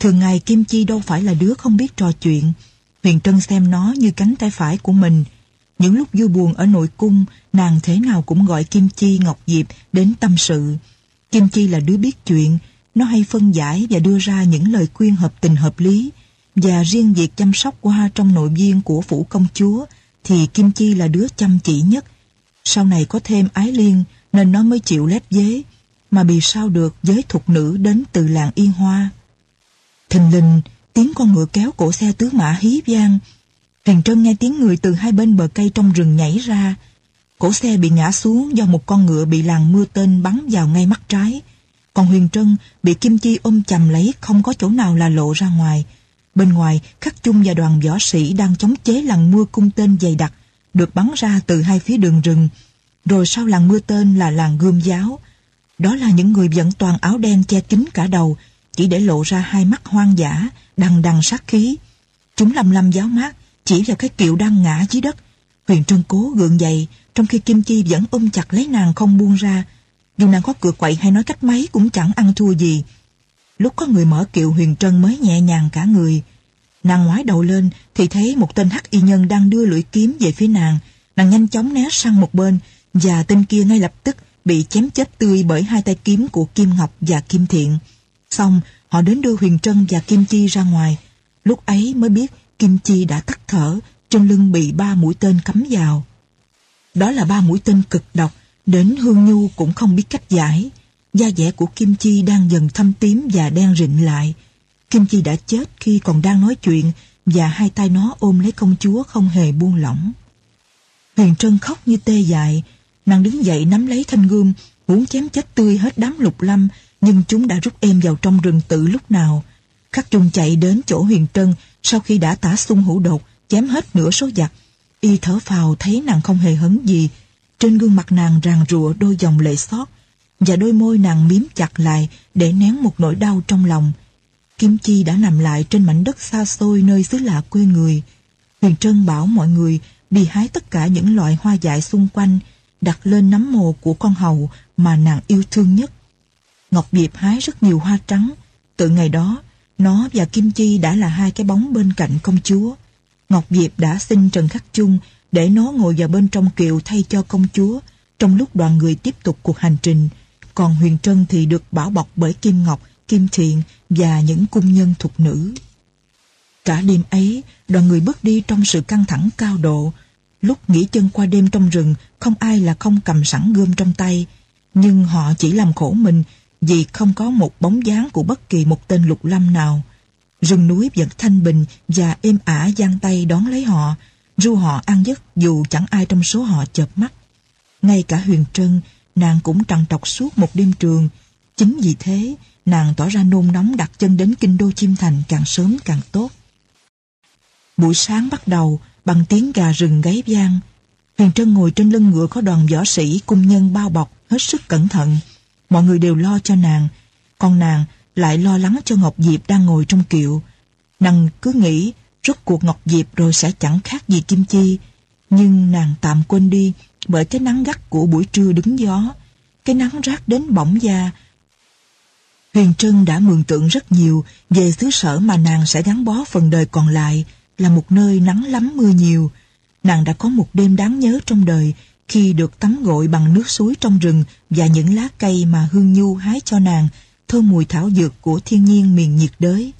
Thường ngày Kim Chi đâu phải là đứa không biết trò chuyện. Huyền Trân xem nó như cánh tay phải của mình. Những lúc vui buồn ở nội cung, nàng thế nào cũng gọi Kim Chi, Ngọc Diệp đến tâm sự. Kim Chi là đứa biết chuyện, nó hay phân giải và đưa ra những lời khuyên hợp tình hợp lý. Và riêng việc chăm sóc hoa trong nội viên của phủ công chúa thì Kim Chi là đứa chăm chỉ nhất. Sau này có thêm ái liên nên nó mới chịu lép vế, mà vì sao được giới thục nữ đến từ làng Yên Hoa. Thình lình, tiếng con ngựa kéo cổ xe tứ mã hí vang. Huyền Trân nghe tiếng người từ hai bên bờ cây trong rừng nhảy ra. Cổ xe bị ngã xuống do một con ngựa bị làng mưa tên bắn vào ngay mắt trái. Còn Huyền Trân bị Kim Chi ôm chầm lấy không có chỗ nào là lộ ra ngoài. Bên ngoài, Khắc Chung và đoàn võ sĩ đang chống chế làng mưa cung tên dày đặc, được bắn ra từ hai phía đường rừng. Rồi sau làng mưa tên là làng gươm giáo. Đó là những người vẫn toàn áo đen che kín cả đầu, chỉ để lộ ra hai mắt hoang dã, đằng đằng sát khí. Chúng lầm lầm giáo mát, chỉ vào cái kiệu đang ngã dưới đất. Huyền Trân cố gượng dậy, trong khi Kim Chi vẫn ôm chặt lấy nàng không buông ra. Dù nàng có cửa quậy hay nói cách mấy cũng chẳng ăn thua gì. Lúc có người mở kiệu Huyền Trân mới nhẹ nhàng cả người. Nàng ngoái đầu lên thì thấy một tên hắc y nhân đang đưa lưỡi kiếm về phía nàng. Nàng nhanh chóng né sang một bên và tên kia ngay lập tức bị chém chết tươi bởi hai tay kiếm của Kim Ngọc và Kim Thiện. Xong, họ đến đưa Huyền Trân và Kim Chi ra ngoài. Lúc ấy mới biết Kim Chi đã tắt thở, trên lưng bị ba mũi tên cắm vào. Đó là ba mũi tên cực độc, đến Hương Nhu cũng không biết cách giải. Da dẻ của Kim Chi đang dần thâm tím và đen rịn lại. Kim Chi đã chết khi còn đang nói chuyện và hai tay nó ôm lấy công chúa không hề buông lỏng. Huyền Trân khóc như tê dại, nàng đứng dậy nắm lấy thanh gươm, muốn chém chết tươi hết đám lục lâm, nhưng chúng đã rút em vào trong rừng tự lúc nào. Khắc Trung chạy đến chỗ Huyền Trân sau khi đã tả xung hữu đột, chém hết nửa số giặc. Y thở phào thấy nàng không hề hấn gì. Trên gương mặt nàng ràng rụa đôi dòng lệ xót và đôi môi nàng miếm chặt lại để nén một nỗi đau trong lòng. Kim Chi đã nằm lại trên mảnh đất xa xôi nơi xứ lạ quê người. Huyền Trân bảo mọi người đi hái tất cả những loại hoa dại xung quanh, đặt lên nấm mồ của con hầu mà nàng yêu thương nhất. Ngọc Diệp hái rất nhiều hoa trắng. Từ ngày đó, nó và Kim Chi đã là hai cái bóng bên cạnh công chúa. Ngọc Diệp đã xin Trần Khắc Chung để nó ngồi vào bên trong kiệu thay cho công chúa trong lúc đoàn người tiếp tục cuộc hành trình. Còn Huyền Trân thì được bảo bọc bởi Kim Ngọc, Kim Thiện và những cung nhân thuộc nữ. Cả đêm ấy, đoàn người bước đi trong sự căng thẳng cao độ. Lúc nghỉ chân qua đêm trong rừng, không ai là không cầm sẵn gươm trong tay. Nhưng họ chỉ làm khổ mình vì không có một bóng dáng của bất kỳ một tên lục lâm nào. Rừng núi vẫn thanh bình và êm ả giang tay đón lấy họ, ru họ ăn giấc dù chẳng ai trong số họ chợp mắt. Ngay cả Huyền Trân, nàng cũng trằn trọc suốt một đêm trường. Chính vì thế, nàng tỏ ra nôn nóng đặt chân đến kinh đô Chim Thành càng sớm càng tốt. Buổi sáng bắt đầu bằng tiếng gà rừng gáy vang. Huyền Trân ngồi trên lưng ngựa có đoàn võ sĩ cung nhân bao bọc hết sức cẩn thận. Mọi người đều lo cho nàng, còn nàng lại lo lắng cho Ngọc Diệp đang ngồi trong kiệu. Nàng cứ nghĩ rốt cuộc Ngọc Diệp rồi sẽ chẳng khác gì Kim Chi. Nhưng nàng tạm quên đi bởi cái nắng gắt của buổi trưa đứng gió. Cái nắng rát đến bỏng da. Huyền Trân đã mường tượng rất nhiều về xứ sở mà nàng sẽ gắn bó phần đời còn lại là một nơi nắng lắm mưa nhiều. Nàng đã có một đêm đáng nhớ trong đời khi được tắm gội bằng nước suối trong rừng và những lá cây mà Hương Nhu hái cho nàng thơm mùi thảo dược của thiên nhiên miền nhiệt đới.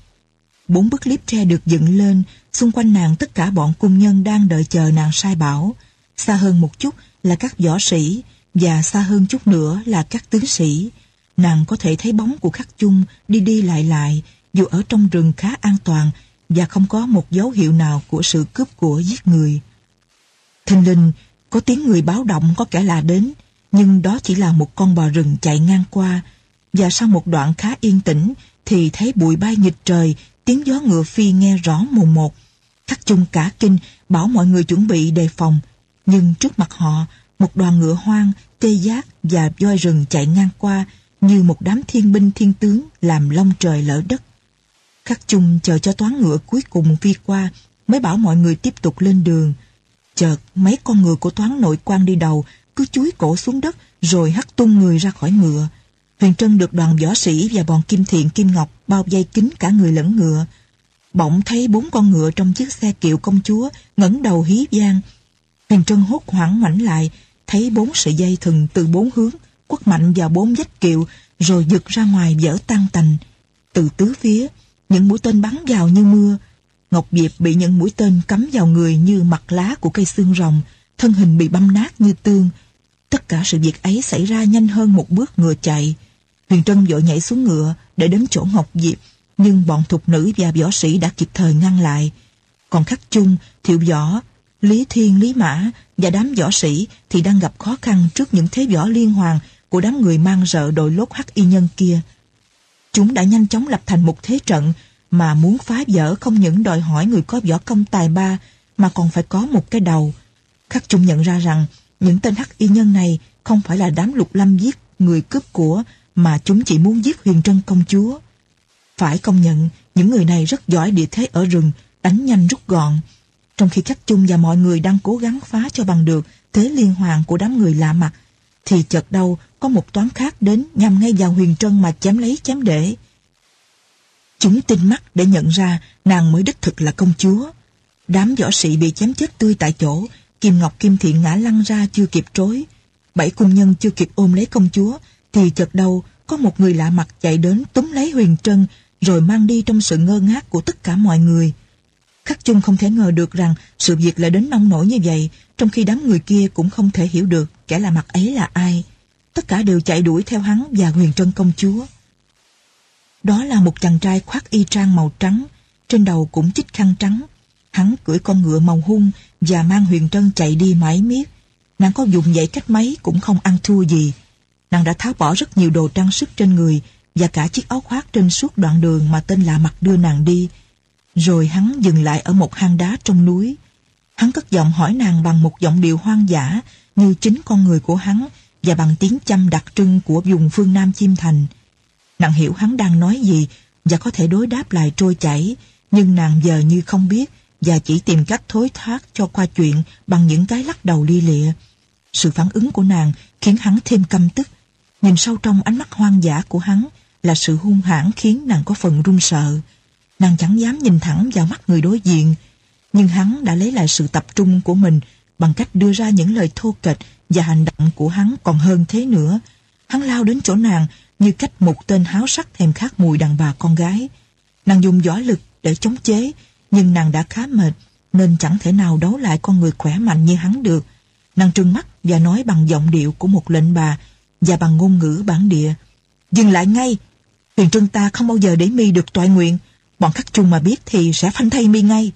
Bốn bức liếp tre được dựng lên, xung quanh nàng tất cả bọn cung nhân đang đợi chờ nàng sai bảo. Xa hơn một chút là các võ sĩ, và xa hơn chút nữa là các tướng sĩ. Nàng có thể thấy bóng của khắc chung đi đi lại lại, dù ở trong rừng khá an toàn và không có một dấu hiệu nào của sự cướp của giết người. Thình linh, có tiếng người báo động có kẻ lạ đến. nhưng đó chỉ là một con bò rừng chạy ngang qua, và sau một đoạn khá yên tĩnh thì thấy bụi bay nghịch trời, tiếng gió ngựa phi nghe rõ mồn một. Khắc chung cả kinh, bảo mọi người chuẩn bị đề phòng, nhưng trước mặt họ, một đoàn ngựa hoang, tê giác và voi rừng chạy ngang qua như một đám thiên binh thiên tướng làm long trời lỡ đất. Khắc chung chờ cho toán ngựa cuối cùng phi qua mới bảo mọi người tiếp tục lên đường. Chợt mấy con ngựa của toán nội quan đi đầu cứ chúi cổ xuống đất rồi hất tung người ra khỏi ngựa. Huyền Trân được đoàn võ sĩ và bọn Kim Thiện Kim Ngọc bao vây kín cả người lẫn ngựa. Bỗng thấy bốn con ngựa trong chiếc xe kiệu công chúa ngẩng đầu hí vang. Huyền Trân hốt hoảng ngoảnh lại, thấy bốn sợi dây thừng từ bốn hướng quất mạnh vào bốn vách kiệu rồi giật ra ngoài vỡ tan tành. Từ tứ phía, những mũi tên bắn vào như mưa. Ngọc Diệp bị những mũi tên cắm vào người như mặt lá của cây xương rồng, thân hình bị băm nát như tương. Tất cả sự việc ấy xảy ra nhanh hơn một bước ngựa chạy. Huyền Trân vội nhảy xuống ngựa để đến chỗ Ngọc Diệp, nhưng bọn thục nữ và võ sĩ đã kịp thời ngăn lại. Còn khắc chung, thiệu võ, Lý Thiên, Lý Mã và đám võ sĩ thì đang gặp khó khăn trước những thế võ liên hoàn của đám người mang rợ đội lốt hắc y nhân kia. Chúng đã nhanh chóng lập thành một thế trận mà muốn phá vỡ không những đòi hỏi người có võ công tài ba mà còn phải có một cái đầu. Khắc chung nhận ra rằng những tên hắc y nhân này không phải là đám lục lâm giết người cướp của mà chúng chỉ muốn giết huyền trân công chúa. Phải công nhận, những người này rất giỏi địa thế ở rừng, đánh nhanh rút gọn. Trong khi Khắc Chung và mọi người đang cố gắng phá cho bằng được thế liên hoàn của đám người lạ mặt, thì chợt đâu có một toán khác đến nhằm ngay vào huyền trân mà chém lấy chém để. Chúng tinh mắt để nhận ra nàng mới đích thực là công chúa. Đám võ sĩ bị chém chết tươi tại chỗ, Kim Ngọc Kim Thiện ngã lăn ra chưa kịp trối. Bảy cung nhân chưa kịp ôm lấy công chúa, thì chợt đâu có một người lạ mặt chạy đến túm lấy huyền trân rồi mang đi trong sự ngơ ngác của tất cả mọi người. Khắc chung không thể ngờ được rằng sự việc lại đến nông nổi như vậy, trong khi đám người kia cũng không thể hiểu được kẻ lạ mặt ấy là ai. Tất cả đều chạy đuổi theo hắn và huyền trân công chúa. Đó là một chàng trai khoác y trang màu trắng, trên đầu cũng chích khăn trắng. Hắn cưỡi con ngựa màu hung và mang huyền trân chạy đi mãi miết. Nàng có dùng dậy cách mấy cũng không ăn thua gì. Nàng đã tháo bỏ rất nhiều đồ trang sức trên người và cả chiếc áo khoác trên suốt đoạn đường mà tên lạ mặt đưa nàng đi. Rồi hắn dừng lại ở một hang đá trong núi. Hắn cất giọng hỏi nàng bằng một giọng điệu hoang dã như chính con người của hắn và bằng tiếng chăm đặc trưng của vùng phương Nam Chim Thành. Nàng hiểu hắn đang nói gì và có thể đối đáp lại trôi chảy, nhưng nàng giờ như không biết và chỉ tìm cách thối thoát cho qua chuyện bằng những cái lắc đầu li lịa. Sự phản ứng của nàng khiến hắn thêm căm tức. Nhìn sâu trong ánh mắt hoang dã của hắn là sự hung hãn khiến nàng có phần run sợ. Nàng chẳng dám nhìn thẳng vào mắt người đối diện, nhưng hắn đã lấy lại sự tập trung của mình bằng cách đưa ra những lời thô kệch và hành động của hắn còn hơn thế nữa. Hắn lao đến chỗ nàng như cách một tên háo sắc thèm khát mùi đàn bà con gái. Nàng dùng võ lực để chống chế, nhưng nàng đã khá mệt, nên chẳng thể nào đấu lại con người khỏe mạnh như hắn được. Nàng trừng mắt và nói bằng giọng điệu của một lệnh bà và bằng ngôn ngữ bản địa. Dừng lại ngay! Huyền Trân ta không bao giờ để mi được toại nguyện. Bọn khắc chung mà biết thì sẽ phanh thay mi ngay.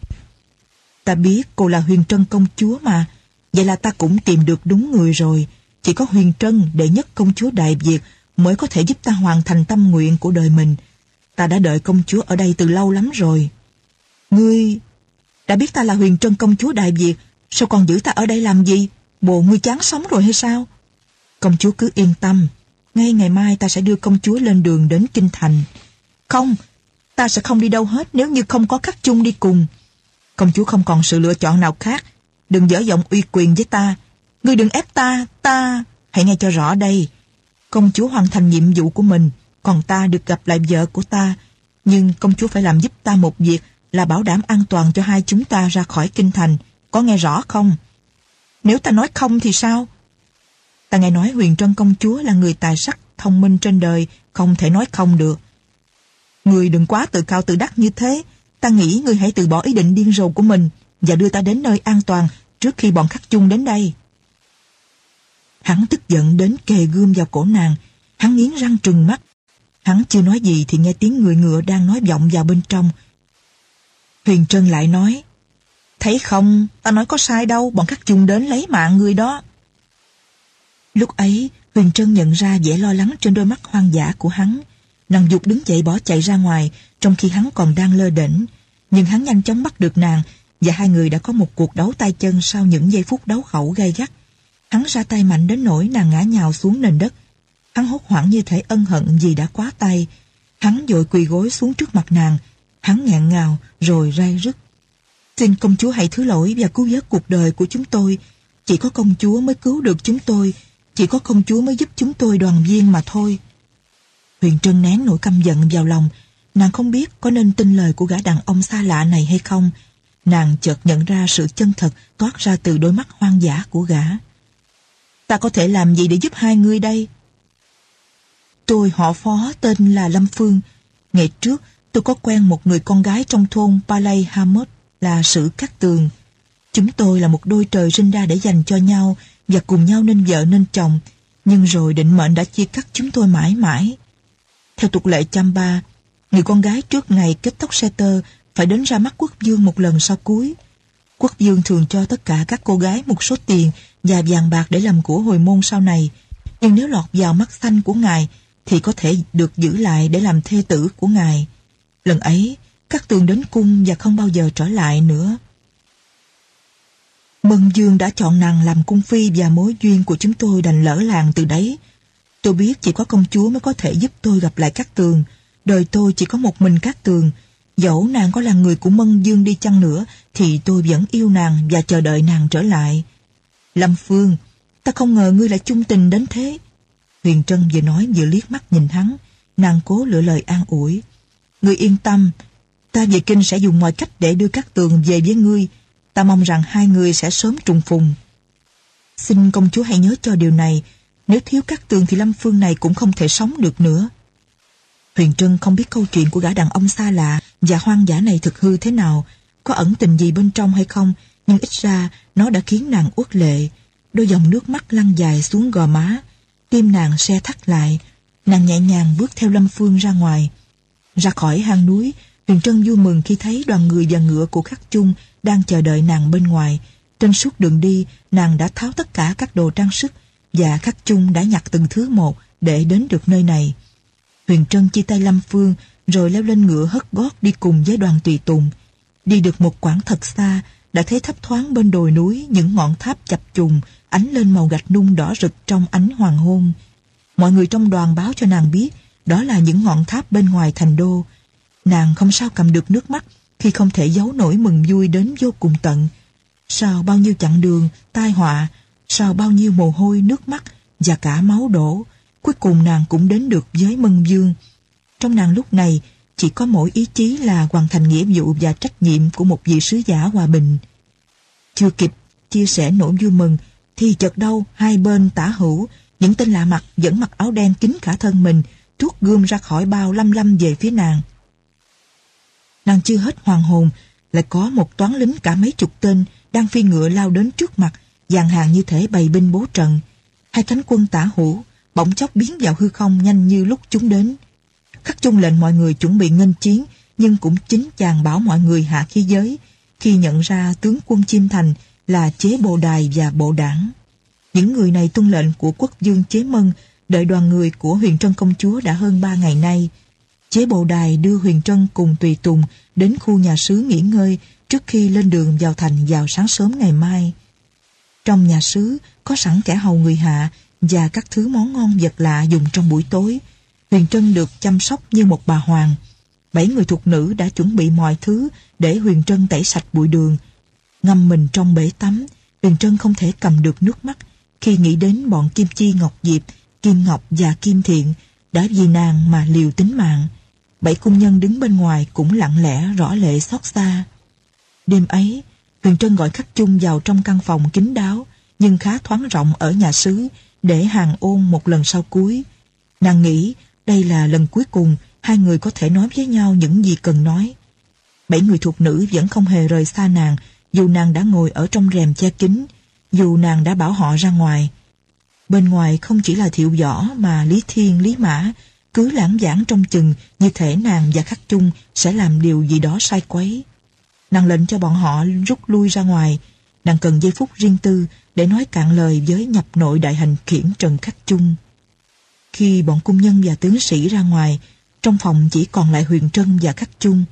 Ta biết cô là Huyền Trân công chúa mà. Vậy là ta cũng tìm được đúng người rồi. Chỉ có Huyền Trân đệ nhất công chúa Đại Việt mới có thể giúp ta hoàn thành tâm nguyện của đời mình. Ta đã đợi công chúa ở đây từ lâu lắm rồi. Ngươi đã biết ta là Huyền Trân công chúa Đại Việt, sao còn giữ ta ở đây làm gì? Bộ ngươi chán sống rồi hay sao? Công chúa cứ yên tâm, ngay ngày mai ta sẽ đưa công chúa lên đường đến Kinh Thành. Không, ta sẽ không đi đâu hết nếu như không có khắc chung đi cùng. Công chúa không còn sự lựa chọn nào khác. Đừng dở giọng uy quyền với ta. Ngươi đừng ép ta, ta... Hãy nghe cho rõ đây. Công chúa hoàn thành nhiệm vụ của mình, còn ta được gặp lại vợ của ta. Nhưng công chúa phải làm giúp ta một việc là bảo đảm an toàn cho hai chúng ta ra khỏi kinh thành. Có nghe rõ không? Nếu ta nói không thì sao? Ta nghe nói huyền trân công chúa là người tài sắc, thông minh trên đời, không thể nói không được. Người đừng quá tự cao tự đắc như thế. Ta nghĩ người hãy từ bỏ ý định điên rồ của mình và đưa ta đến nơi an toàn trước khi bọn khắc chung đến đây. Hắn tức giận đến kề gươm vào cổ nàng. Hắn nghiến răng trừng mắt. Hắn chưa nói gì thì nghe tiếng người ngựa đang nói vọng vào bên trong. Huyền Trân lại nói Thấy không, ta nói có sai đâu, bọn các chung đến lấy mạng người đó. Lúc ấy, Huyền Trân nhận ra vẻ lo lắng trên đôi mắt hoang dã của hắn. Nàng dục đứng dậy bỏ chạy ra ngoài, trong khi hắn còn đang lơ đễnh. Nhưng hắn nhanh chóng bắt được nàng, và hai người đã có một cuộc đấu tay chân sau những giây phút đấu khẩu gay gắt. Hắn ra tay mạnh đến nỗi nàng ngã nhào xuống nền đất. Hắn hốt hoảng như thể ân hận vì đã quá tay. Hắn vội quỳ gối xuống trước mặt nàng. Hắn ngẹn ngào, rồi rai rứt. Xin công chúa hãy thứ lỗi và cứu vớt cuộc đời của chúng tôi. Chỉ có công chúa mới cứu được chúng tôi. Chỉ có công chúa mới giúp chúng tôi đoàn viên mà thôi. Huyền Trân nén nỗi căm giận vào lòng. Nàng không biết có nên tin lời của gã đàn ông xa lạ này hay không. Nàng chợt nhận ra sự chân thật toát ra từ đôi mắt hoang dã của gã. Ta có thể làm gì để giúp hai người đây? Tôi họ phó tên là Lâm Phương. Ngày trước, tôi có quen một người con gái trong thôn Palay Hamot là Sử Cát Tường. Chúng tôi là một đôi trời sinh ra để dành cho nhau và cùng nhau nên vợ nên chồng. Nhưng rồi định mệnh đã chia cắt chúng tôi mãi mãi. Theo tục lệ chăm ba, người con gái trước ngày kết tóc xe tơ phải đến ra mắt quốc dương một lần sau cuối. Quốc dương thường cho tất cả các cô gái một số tiền và vàng bạc để làm của hồi môn sau này. Nhưng nếu lọt vào mắt xanh của ngài thì có thể được giữ lại để làm thê tử của ngài. Lần ấy, các tường đến cung và không bao giờ trở lại nữa. Mân Dương đã chọn nàng làm cung phi và mối duyên của chúng tôi đành lỡ làng từ đấy. Tôi biết chỉ có công chúa mới có thể giúp tôi gặp lại các tường. Đời tôi chỉ có một mình các tường. Dẫu nàng có là người của Mân Dương đi chăng nữa thì tôi vẫn yêu nàng và chờ đợi nàng trở lại. Lâm Phương, ta không ngờ ngươi lại chung tình đến thế. Huyền Trân vừa nói vừa liếc mắt nhìn hắn, nàng cố lựa lời an ủi. Ngươi yên tâm, ta về kinh sẽ dùng mọi cách để đưa các tường về với ngươi. Ta mong rằng hai người sẽ sớm trùng phùng. Xin công chúa hãy nhớ cho điều này, nếu thiếu các tường thì Lâm Phương này cũng không thể sống được nữa. Huyền Trân không biết câu chuyện của gã đàn ông xa lạ và hoang dã này thực hư thế nào, có ẩn tình gì bên trong hay không, nhưng ít ra nó đã khiến nàng uất lệ. Đôi dòng nước mắt lăn dài xuống gò má, tim nàng xe thắt lại. Nàng nhẹ nhàng bước theo Lâm Phương ra ngoài. Ra khỏi hang núi, Huyền Trân vui mừng khi thấy đoàn người và ngựa của khắc chung đang chờ đợi nàng bên ngoài. Trên suốt đường đi, nàng đã tháo tất cả các đồ trang sức và khắc chung đã nhặt từng thứ một để đến được nơi này. Huyền Trân chia tay Lâm Phương rồi leo lên ngựa hất gót đi cùng với đoàn tùy tùng. Đi được một quãng thật xa, đã thấy thấp thoáng bên đồi núi những ngọn tháp chập trùng ánh lên màu gạch nung đỏ rực trong ánh hoàng hôn. Mọi người trong đoàn báo cho nàng biết đó là những ngọn tháp bên ngoài thành đô. Nàng không sao cầm được nước mắt khi không thể giấu nổi mừng vui đến vô cùng tận. Sau bao nhiêu chặng đường, tai họa, sau bao nhiêu mồ hôi, nước mắt và cả máu đổ, cuối cùng nàng cũng đến được với Mân Dương. Trong nàng lúc này, chỉ có mỗi ý chí là hoàn thành nghĩa vụ và trách nhiệm của một vị sứ giả hòa bình. Chưa kịp chia sẻ nỗi vui mừng, thì chợt đâu hai bên tả hữu, những tên lạ mặt vẫn mặc áo đen kín cả thân mình, tuốt gươm ra khỏi bao lăm lăm về phía nàng. Nàng chưa hết hoàng hồn, lại có một toán lính cả mấy chục tên đang phi ngựa lao đến trước mặt, dàn hàng như thể bày binh bố trận. Hai cánh quân tả hữu, bỗng chốc biến vào hư không nhanh như lúc chúng đến. Khắc chung lệnh mọi người chuẩn bị nghênh chiến, nhưng cũng chính chàng bảo mọi người hạ khí giới khi nhận ra tướng quân Chim Thành là chế bộ đài và bộ đảng. Những người này tuân lệnh của quốc dương chế mân đợi đoàn người của huyền trân công chúa đã hơn ba ngày nay. Chế bộ đài đưa huyền trân cùng tùy tùng đến khu nhà sứ nghỉ ngơi trước khi lên đường vào thành vào sáng sớm ngày mai. Trong nhà sứ có sẵn kẻ hầu người hạ và các thứ món ngon vật lạ dùng trong buổi tối. Huyền Trân được chăm sóc như một bà hoàng. Bảy người thuộc nữ đã chuẩn bị mọi thứ để Huyền Trân tẩy sạch bụi đường. Ngâm mình trong bể tắm, Huyền Trân không thể cầm được nước mắt khi nghĩ đến bọn Kim Chi Ngọc Diệp, Kim Ngọc và Kim Thiện đã vì nàng mà liều tính mạng. Bảy cung nhân đứng bên ngoài cũng lặng lẽ rõ lệ xót xa. Đêm ấy, Huyền Trân gọi khắc chung vào trong căn phòng kín đáo nhưng khá thoáng rộng ở nhà xứ để hàng ôn một lần sau cuối. Nàng nghĩ đây là lần cuối cùng hai người có thể nói với nhau những gì cần nói. Bảy người thuộc nữ vẫn không hề rời xa nàng dù nàng đã ngồi ở trong rèm che kính, dù nàng đã bảo họ ra ngoài. Bên ngoài không chỉ là thiệu võ mà Lý Thiên, Lý Mã cứ lãng giảng trong chừng như thể nàng và khắc chung sẽ làm điều gì đó sai quấy. Nàng lệnh cho bọn họ rút lui ra ngoài. Nàng cần giây phút riêng tư để nói cạn lời với nhập nội đại hành khiển Trần Khắc Chung. Khi bọn cung nhân và tướng sĩ ra ngoài, trong phòng chỉ còn lại Huyền Trân và Khắc Chung.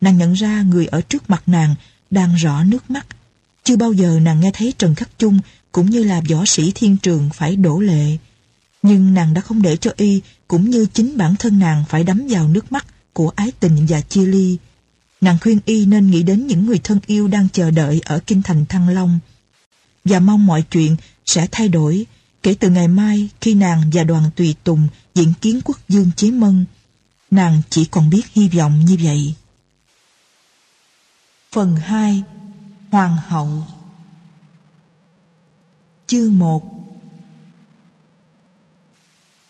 Nàng nhận ra người ở trước mặt nàng đang rõ nước mắt. Chưa bao giờ nàng nghe thấy Trần Khắc Chung cũng như là võ sĩ thiên trường phải đổ lệ. Nhưng nàng đã không để cho y cũng như chính bản thân nàng phải đắm vào nước mắt của ái tình và chia ly. Nàng khuyên y nên nghĩ đến những người thân yêu đang chờ đợi ở kinh thành Thăng Long và mong mọi chuyện sẽ thay đổi kể từ ngày mai, khi nàng và đoàn tùy tùng diễn kiến quốc dương chế mân. Nàng chỉ còn biết hy vọng như vậy. Phần 2 Hoàng hậu Chương 1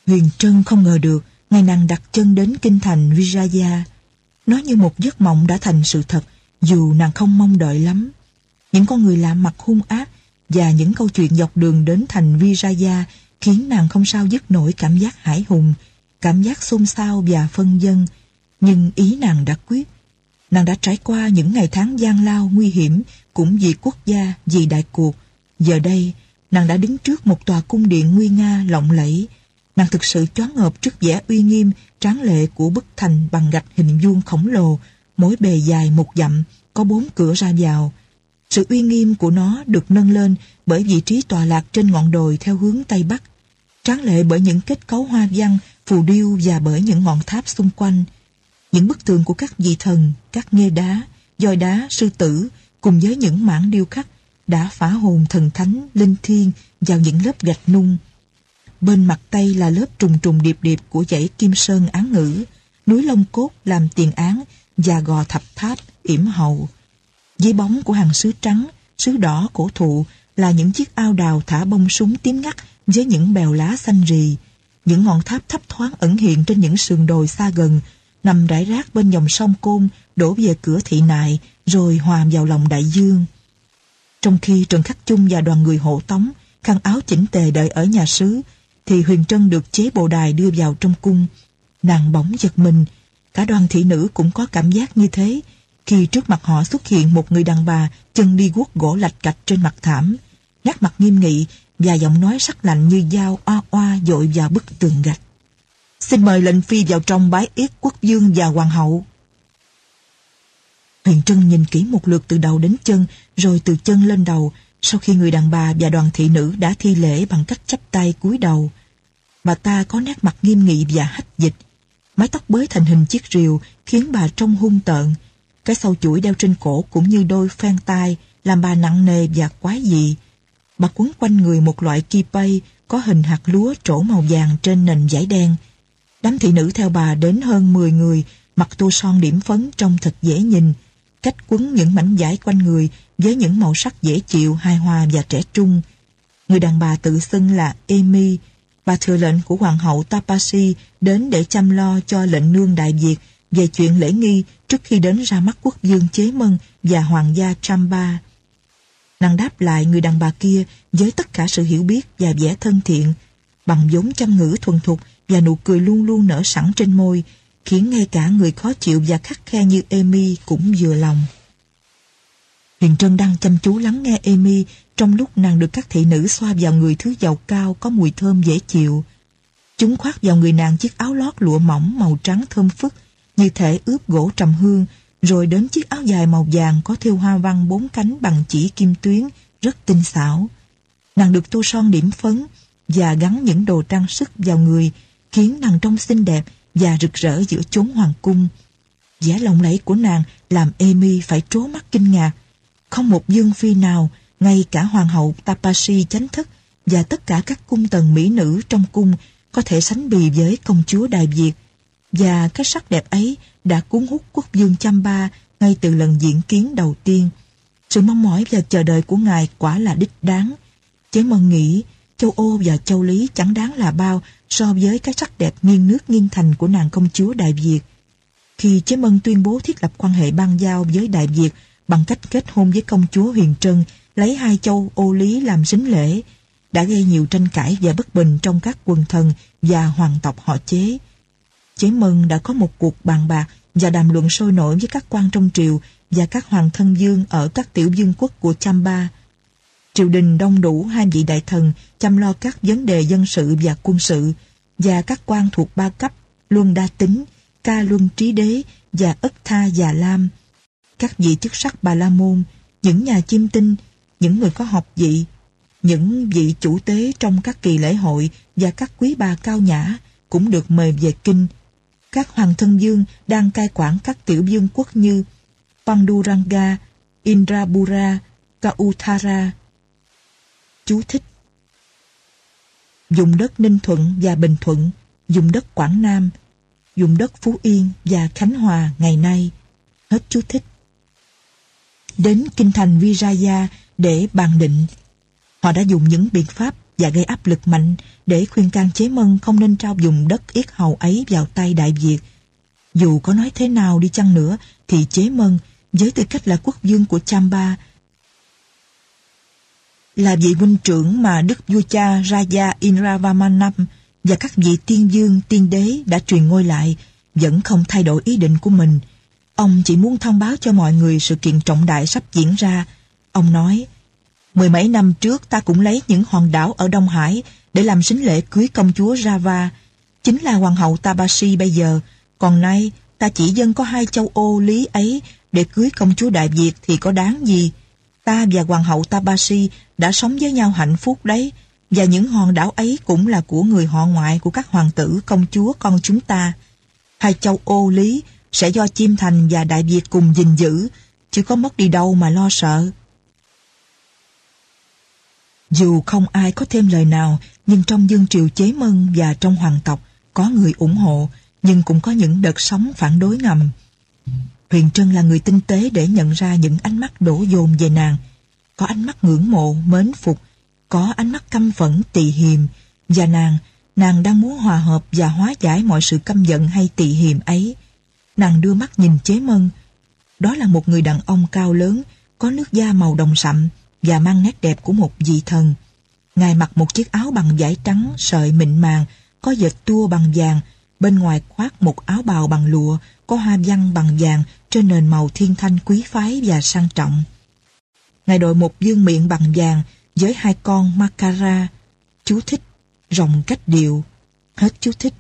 Huyền Trân không ngờ được ngày nàng đặt chân đến kinh thành Vijaya. Nó như một giấc mộng đã thành sự thật, dù nàng không mong đợi lắm. Những con người lạ mặt hung ác và những câu chuyện dọc đường đến thành Viraya khiến nàng không sao dứt nổi cảm giác hải hùng, cảm giác xôn xao và phân dân. Nhưng ý nàng đã quyết. Nàng đã trải qua những ngày tháng gian lao nguy hiểm cũng vì quốc gia, vì đại cuộc. Giờ đây, nàng đã đứng trước một tòa cung điện nguy nga lộng lẫy. Nàng thực sự choáng ngợp trước vẻ uy nghiêm, tráng lệ của bức thành bằng gạch hình vuông khổng lồ, mỗi bề dài một dặm, có bốn cửa ra vào. Sự uy nghiêm của nó được nâng lên bởi vị trí tọa lạc trên ngọn đồi theo hướng Tây Bắc, tráng lệ bởi những kết cấu hoa văn, phù điêu và bởi những ngọn tháp xung quanh. Những bức tường của các vị thần, các nghê đá, doi đá, sư tử cùng với những mảng điêu khắc đã phá hồn thần thánh, linh thiêng vào những lớp gạch nung. Bên mặt Tây là lớp trùng trùng điệp điệp của dãy Kim Sơn án ngữ, núi Long Cốt làm tiền án và gò thập tháp, yểm hậu. Dưới bóng của hàng sứ trắng, sứ đỏ cổ thụ là những chiếc ao đào thả bông súng tím ngắt với những bèo lá xanh rì. Những ngọn tháp thấp thoáng ẩn hiện trên những sườn đồi xa gần, nằm rải rác bên dòng sông Côn, đổ về cửa thị nại, rồi hòa vào lòng đại dương. Trong khi Trần Khắc Chung và đoàn người hộ tống, khăn áo chỉnh tề đợi ở nhà sứ, thì Huyền Trân được chế bộ đài đưa vào trong cung. Nàng bỗng giật mình, cả đoàn thị nữ cũng có cảm giác như thế, khi trước mặt họ xuất hiện một người đàn bà chân đi guốc gỗ lạch cạch trên mặt thảm, nét mặt nghiêm nghị và giọng nói sắc lạnh như dao oa oa dội vào bức tường gạch. Xin mời lệnh phi vào trong bái yết quốc dương và hoàng hậu. Huyền Trân nhìn kỹ một lượt từ đầu đến chân, rồi từ chân lên đầu, sau khi người đàn bà và đoàn thị nữ đã thi lễ bằng cách chắp tay cúi đầu. Bà ta có nét mặt nghiêm nghị và hách dịch. Mái tóc bới thành hình chiếc rìu khiến bà trông hung tợn. Cái sâu chuỗi đeo trên cổ cũng như đôi phen tai làm bà nặng nề và quái dị. Bà quấn quanh người một loại kipay có hình hạt lúa trổ màu vàng trên nền vải đen. Đám thị nữ theo bà đến hơn 10 người, mặc tô son điểm phấn trông thật dễ nhìn. Cách quấn những mảnh vải quanh người với những màu sắc dễ chịu, hài hòa và trẻ trung. Người đàn bà tự xưng là Amy, bà thừa lệnh của hoàng hậu Tapasi đến để chăm lo cho lệnh nương Đại Việt về chuyện lễ nghi trước khi đến ra mắt quốc vương Chế Mân và hoàng gia Chamba. Nàng đáp lại người đàn bà kia với tất cả sự hiểu biết và vẻ thân thiện, bằng vốn chăm ngữ thuần thục và nụ cười luôn luôn nở sẵn trên môi, khiến ngay cả người khó chịu và khắc khe như Amy cũng vừa lòng. Huyền Trân đang chăm chú lắng nghe Amy trong lúc nàng được các thị nữ xoa vào người thứ dầu cao có mùi thơm dễ chịu. Chúng khoác vào người nàng chiếc áo lót lụa mỏng màu trắng thơm phức, như thể ướp gỗ trầm hương, rồi đến chiếc áo dài màu vàng có thêu hoa văn bốn cánh bằng chỉ kim tuyến, rất tinh xảo. Nàng được tô son điểm phấn và gắn những đồ trang sức vào người, khiến nàng trông xinh đẹp và rực rỡ giữa chốn hoàng cung. Vẻ lộng lẫy của nàng làm Amy phải trố mắt kinh ngạc. Không một dương phi nào, ngay cả hoàng hậu Tapashi chánh thức và tất cả các cung tần mỹ nữ trong cung có thể sánh bì với công chúa Đại Việt. Và cái sắc đẹp ấy đã cuốn hút quốc vương Chamba ngay từ lần diễn kiến đầu tiên. Sự mong mỏi và chờ đợi của ngài quả là đích đáng. Chế mân nghĩ châu Âu và châu Lý chẳng đáng là bao so với cái sắc đẹp nghiêng nước nghiêng thành của nàng công chúa Đại Việt. Khi Chế Mân tuyên bố thiết lập quan hệ ban giao với Đại Việt bằng cách kết hôn với công chúa Huyền Trân, lấy hai châu ô lý làm sính lễ, đã gây nhiều tranh cãi và bất bình trong các quần thần và hoàng tộc họ chế. Chế Mân đã có một cuộc bàn bạc và đàm luận sôi nổi với các quan trong triều và các hoàng thân dương ở các tiểu dương quốc của Chamba. Triều đình đông đủ hai vị đại thần chăm lo các vấn đề dân sự và quân sự và các quan thuộc ba cấp Luân Đa Tính, Ca Luân Trí Đế và Ất Tha Già Lam. Các vị chức sắc Bà La Môn, những nhà chiêm tinh, những người có học vị, những vị chủ tế trong các kỳ lễ hội và các quý bà cao nhã cũng được mời về kinh. Các hoàng thân dương đang cai quản các tiểu vương quốc như Panduranga, Indrapura, Kauthara. Chú thích Dùng đất Ninh Thuận và Bình Thuận, dùng đất Quảng Nam, dùng đất Phú Yên và Khánh Hòa ngày nay. Hết chú thích. Đến kinh thành Viraya để bàn định. Họ đã dùng những biện pháp và gây áp lực mạnh để khuyên can chế mân không nên trao dùng đất yết hầu ấy vào tay Đại Việt. Dù có nói thế nào đi chăng nữa thì chế mân với tư cách là quốc vương của Chamba là vị huynh trưởng mà đức vua cha Raja Indravamanam và các vị tiên dương, tiên đế đã truyền ngôi lại vẫn không thay đổi ý định của mình. Ông chỉ muốn thông báo cho mọi người sự kiện trọng đại sắp diễn ra. Ông nói, mười mấy năm trước ta cũng lấy những hòn đảo ở Đông Hải để làm sính lễ cưới công chúa Rava, chính là hoàng hậu Tabashi bây giờ. Còn nay, ta chỉ dân có hai châu ô lý ấy để cưới công chúa Đại Việt thì có đáng gì? Ta và hoàng hậu Tabashi đã sống với nhau hạnh phúc đấy, và những hòn đảo ấy cũng là của người họ ngoại của các hoàng tử công chúa con chúng ta. Hai châu ô lý sẽ do Chiêm Thành và Đại Việt cùng gìn giữ, chứ có mất đi đâu mà lo sợ. Dù không ai có thêm lời nào, nhưng trong dương triều chế mân và trong hoàng tộc có người ủng hộ, nhưng cũng có những đợt sóng phản đối ngầm. Huyền Trân là người tinh tế để nhận ra những ánh mắt đổ dồn về nàng. Có ánh mắt ngưỡng mộ, mến phục, có ánh mắt căm phẫn, tỳ hiềm. Và nàng, nàng đang muốn hòa hợp và hóa giải mọi sự căm giận hay tỳ hiềm ấy. Nàng đưa mắt nhìn chế mân. Đó là một người đàn ông cao lớn, có nước da màu đồng sậm và mang nét đẹp của một vị thần. Ngài mặc một chiếc áo bằng vải trắng, sợi mịn màng, có dệt tua bằng vàng, bên ngoài khoác một áo bào bằng lụa, có hoa văn bằng vàng trên nền màu thiên thanh quý phái và sang trọng. Ngài đội một dương miệng bằng vàng với hai con Makara, chú thích, rồng cách điệu, hết chú thích.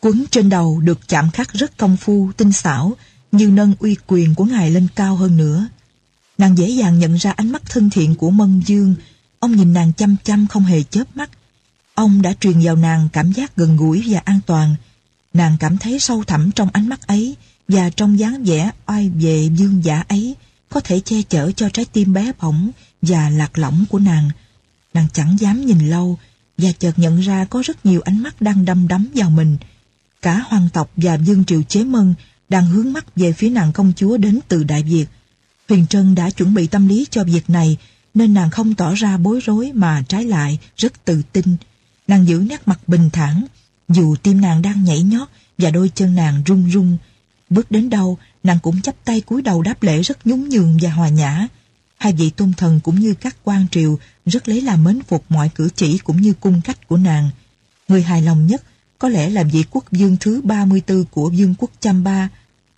Quấn trên đầu được chạm khắc rất công phu, tinh xảo, như nâng uy quyền của Ngài lên cao hơn nữa. Nàng dễ dàng nhận ra ánh mắt thân thiện của Mân Dương, ông nhìn nàng chăm chăm không hề chớp mắt. Ông đã truyền vào nàng cảm giác gần gũi và an toàn. Nàng cảm thấy sâu thẳm trong ánh mắt ấy và trong dáng vẻ oai vệ dương giả ấy có thể che chở cho trái tim bé bỏng và lạc lõng của nàng. Nàng chẳng dám nhìn lâu và chợt nhận ra có rất nhiều ánh mắt đang đâm đắm vào mình. Cả hoàng tộc và dương triều chế mân đang hướng mắt về phía nàng công chúa đến từ Đại Việt. Huyền Trân đã chuẩn bị tâm lý cho việc này nên nàng không tỏ ra bối rối mà trái lại rất tự tin. Nàng giữ nét mặt bình thản dù tim nàng đang nhảy nhót và đôi chân nàng run run. Bước đến đâu nàng cũng chắp tay cúi đầu đáp lễ rất nhún nhường và hòa nhã. Hai vị tôn thần cũng như các quan triều rất lấy làm mến phục mọi cử chỉ cũng như cung cách của nàng. Người hài lòng nhất có lẽ là vị quốc vương thứ 34 của vương quốc Chamba,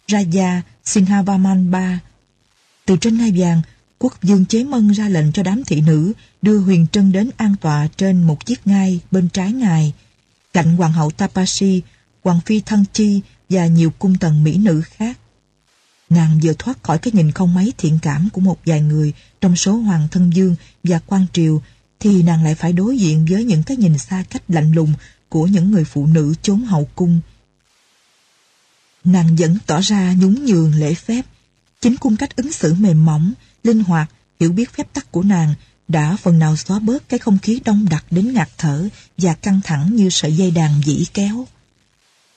Raja Sinhavaman ba từ trên ngai vàng, quốc vương chế mân ra lệnh cho đám thị nữ đưa huyền trân đến an tọa trên một chiếc ngai bên trái ngài. Cạnh hoàng hậu Tapashi, hoàng phi Thân Chi và nhiều cung tần mỹ nữ khác. Nàng vừa thoát khỏi cái nhìn không mấy thiện cảm của một vài người trong số hoàng thân dương và quan triều thì nàng lại phải đối diện với những cái nhìn xa cách lạnh lùng của những người phụ nữ chốn hậu cung. Nàng vẫn tỏ ra nhún nhường lễ phép. Chính cung cách ứng xử mềm mỏng, linh hoạt, hiểu biết phép tắc của nàng đã phần nào xóa bớt cái không khí đông đặc đến ngạt thở và căng thẳng như sợi dây đàn dĩ kéo.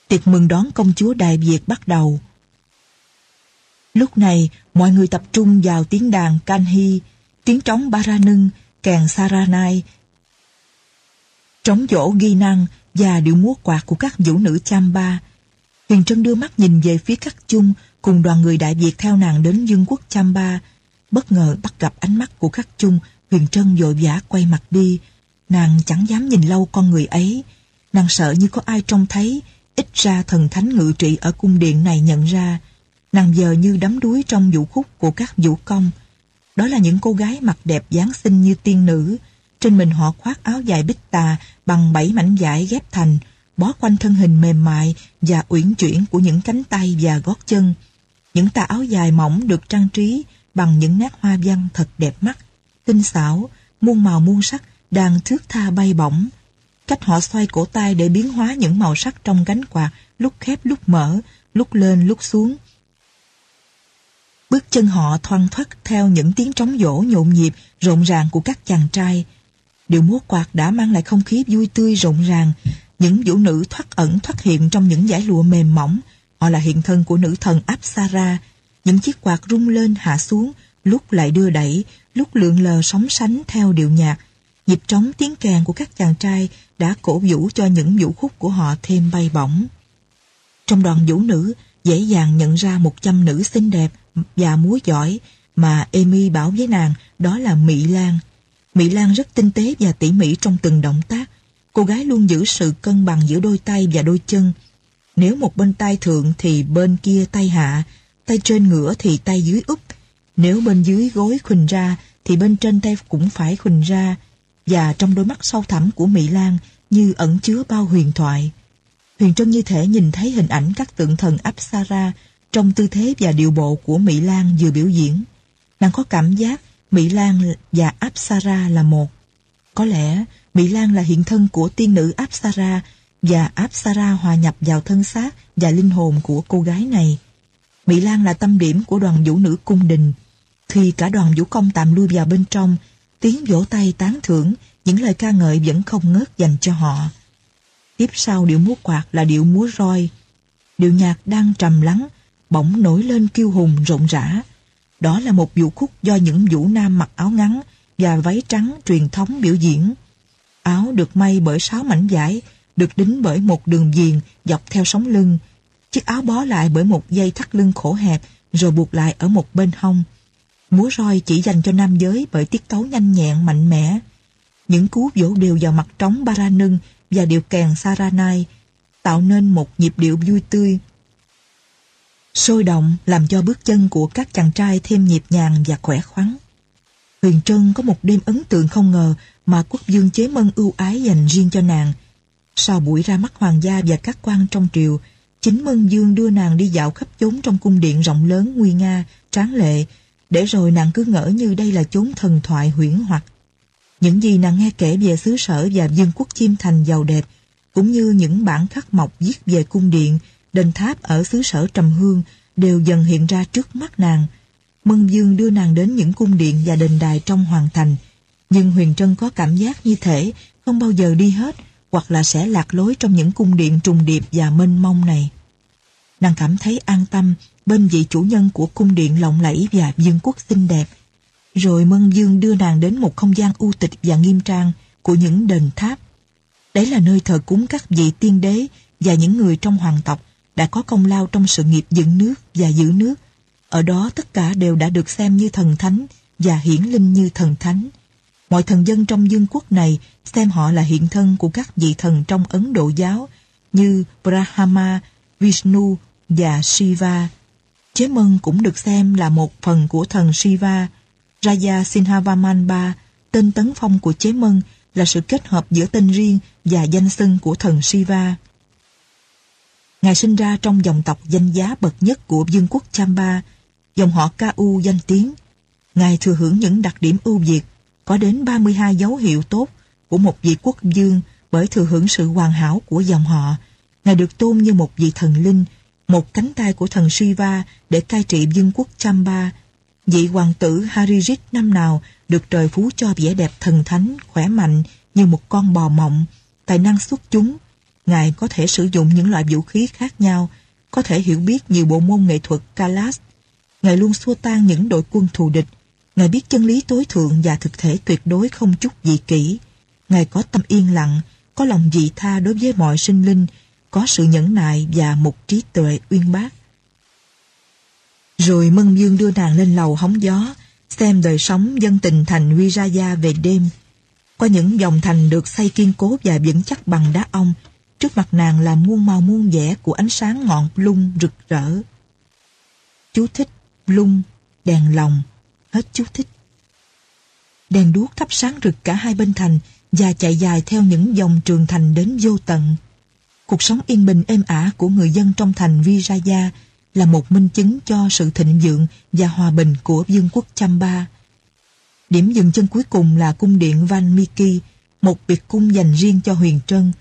Tiệc mừng đón công chúa Đại Việt bắt đầu. Lúc này, mọi người tập trung vào tiếng đàn Kanhi, tiếng trống Baranưng, kèn Saranai, trống dỗ ghi năng và điệu múa quạt của các vũ nữ Chamba. Huyền Trân đưa mắt nhìn về phía các chung cùng đoàn người Đại Việt theo nàng đến dương quốc Chamba. Bất ngờ bắt gặp ánh mắt của các chung, Huyền Trân vội vã quay mặt đi. Nàng chẳng dám nhìn lâu con người ấy. Nàng sợ như có ai trông thấy, ít ra thần thánh ngự trị ở cung điện này nhận ra. Nàng giờ như đắm đuối trong vũ khúc của các vũ công. Đó là những cô gái mặt đẹp dáng xinh như tiên nữ. Trên mình họ khoác áo dài bích tà bằng bảy mảnh vải ghép thành, bó quanh thân hình mềm mại và uyển chuyển của những cánh tay và gót chân. Những tà áo dài mỏng được trang trí bằng những nét hoa văn thật đẹp mắt, tinh xảo, muôn màu muôn sắc đang thước tha bay bổng. Cách họ xoay cổ tay để biến hóa những màu sắc trong cánh quạt lúc khép lúc mở, lúc lên lúc xuống. Bước chân họ thoăn thoắt theo những tiếng trống dỗ nhộn nhịp, rộn ràng của các chàng trai. Điệu múa quạt đã mang lại không khí vui tươi rộn ràng. Những vũ nữ thoát ẩn thoát hiện trong những dải lụa mềm mỏng. Họ là hiện thân của nữ thần Apsara. Những chiếc quạt rung lên hạ xuống, lúc lại đưa đẩy, lúc lượn lờ sóng sánh theo điệu nhạc. Nhịp trống tiếng kèn của các chàng trai đã cổ vũ cho những vũ khúc của họ thêm bay bổng. Trong đoàn vũ nữ, dễ dàng nhận ra một trăm nữ xinh đẹp và múa giỏi mà Amy bảo với nàng đó là Mỹ Lan. Mỹ Lan rất tinh tế và tỉ mỉ trong từng động tác. Cô gái luôn giữ sự cân bằng giữa đôi tay và đôi chân. Nếu một bên tay thượng thì bên kia tay hạ, tay trên ngửa thì tay dưới úp. Nếu bên dưới gối khuỳnh ra thì bên trên tay cũng phải khuỳnh ra. Và trong đôi mắt sâu thẳm của Mỹ Lan như ẩn chứa bao huyền thoại. Huyền Trân như thể nhìn thấy hình ảnh các tượng thần Apsara trong tư thế và điệu bộ của Mỹ Lan vừa biểu diễn. Nàng có cảm giác Mỹ Lan và Apsara là một. Có lẽ Mỹ Lan là hiện thân của tiên nữ Apsara và Apsara hòa nhập vào thân xác và linh hồn của cô gái này. Mỹ Lan là tâm điểm của đoàn vũ nữ cung đình. Khi cả đoàn vũ công tạm lui vào bên trong, tiếng vỗ tay tán thưởng, những lời ca ngợi vẫn không ngớt dành cho họ. Tiếp sau điệu múa quạt là điệu múa roi. Điệu nhạc đang trầm lắng, bỗng nổi lên kiêu hùng rộn rã. Đó là một vũ khúc do những vũ nam mặc áo ngắn và váy trắng truyền thống biểu diễn. Áo được may bởi sáu mảnh vải, được đính bởi một đường viền dọc theo sống lưng. Chiếc áo bó lại bởi một dây thắt lưng khổ hẹp rồi buộc lại ở một bên hông. Múa roi chỉ dành cho nam giới bởi tiết tấu nhanh nhẹn, mạnh mẽ. Những cú vỗ đều vào mặt trống Baranưng và điệu kèn Saranai tạo nên một nhịp điệu vui tươi. Sôi động làm cho bước chân của các chàng trai thêm nhịp nhàng và khỏe khoắn. Huyền Trân có một đêm ấn tượng không ngờ mà quốc dương chế mân ưu ái dành riêng cho nàng. Sau buổi ra mắt hoàng gia và các quan trong triều, chính Mân Dương đưa nàng đi dạo khắp chốn trong cung điện rộng lớn nguy nga, tráng lệ, để rồi nàng cứ ngỡ như đây là chốn thần thoại huyễn hoặc. Những gì nàng nghe kể về xứ sở và vương quốc chim thành giàu đẹp, cũng như những bản khắc mộc viết về cung điện, đền tháp ở xứ sở Trầm Hương đều dần hiện ra trước mắt nàng. Mân Dương đưa nàng đến những cung điện và đền đài trong hoàng thành, nhưng Huyền Trân có cảm giác như thể không bao giờ đi hết hoặc là sẽ lạc lối trong những cung điện trùng điệp và mênh mông này. Nàng cảm thấy an tâm bên vị chủ nhân của cung điện lộng lẫy và vương quốc xinh đẹp. Rồi Mân Dương đưa nàng đến một không gian u tịch và nghiêm trang của những đền tháp. Đấy là nơi thờ cúng các vị tiên đế và những người trong hoàng tộc đã có công lao trong sự nghiệp dựng nước và giữ nước. Ở đó tất cả đều đã được xem như thần thánh và hiển linh như thần thánh. Mọi thần dân trong dương quốc này xem họ là hiện thân của các vị thần trong Ấn Độ giáo như Brahma, Vishnu và Shiva. Chế Mân cũng được xem là một phần của thần Shiva. Raja Sinhavamanba, tên tấn phong của Chế Mân là sự kết hợp giữa tên riêng và danh xưng của thần Shiva. Ngài sinh ra trong dòng tộc danh giá bậc nhất của vương quốc Chamba, dòng họ Ca-u danh tiếng. Ngài thừa hưởng những đặc điểm ưu việt, có đến 32 dấu hiệu tốt của một vị quốc vương bởi thừa hưởng sự hoàn hảo của dòng họ. Ngài được tôn như một vị thần linh, một cánh tay của thần Shiva để cai trị vương quốc Chamba. Vị hoàng tử Harijit năm nào được trời phú cho vẻ đẹp thần thánh, khỏe mạnh như một con bò mộng, tài năng xuất chúng. Ngài có thể sử dụng những loại vũ khí khác nhau, có thể hiểu biết nhiều bộ môn nghệ thuật Kalas. Ngài luôn xua tan những đội quân thù địch. Ngài biết chân lý tối thượng và thực thể tuyệt đối không chút dị kỷ. Ngài có tâm yên lặng, có lòng dị tha đối với mọi sinh linh, có sự nhẫn nại và một trí tuệ uyên bác. Rồi Mân Dương đưa nàng lên lầu hóng gió, xem đời sống dân tình thành Viraya về đêm. Qua những dòng thành được xây kiên cố và vững chắc bằng đá ong, trước mặt nàng là muôn màu muôn vẻ của ánh sáng ngọn lung rực rỡ. Chú thích lung, đèn lồng, hết chú thích. Đèn đuốc thắp sáng rực cả hai bên thành và chạy dài theo những dòng trường thành đến vô tận. Cuộc sống yên bình êm ả của người dân trong thành Vijaya là một minh chứng cho sự thịnh vượng và hòa bình của vương quốc Chamba. Điểm dừng chân cuối cùng là cung điện Valmiki, một biệt cung dành riêng cho Huyền Trân.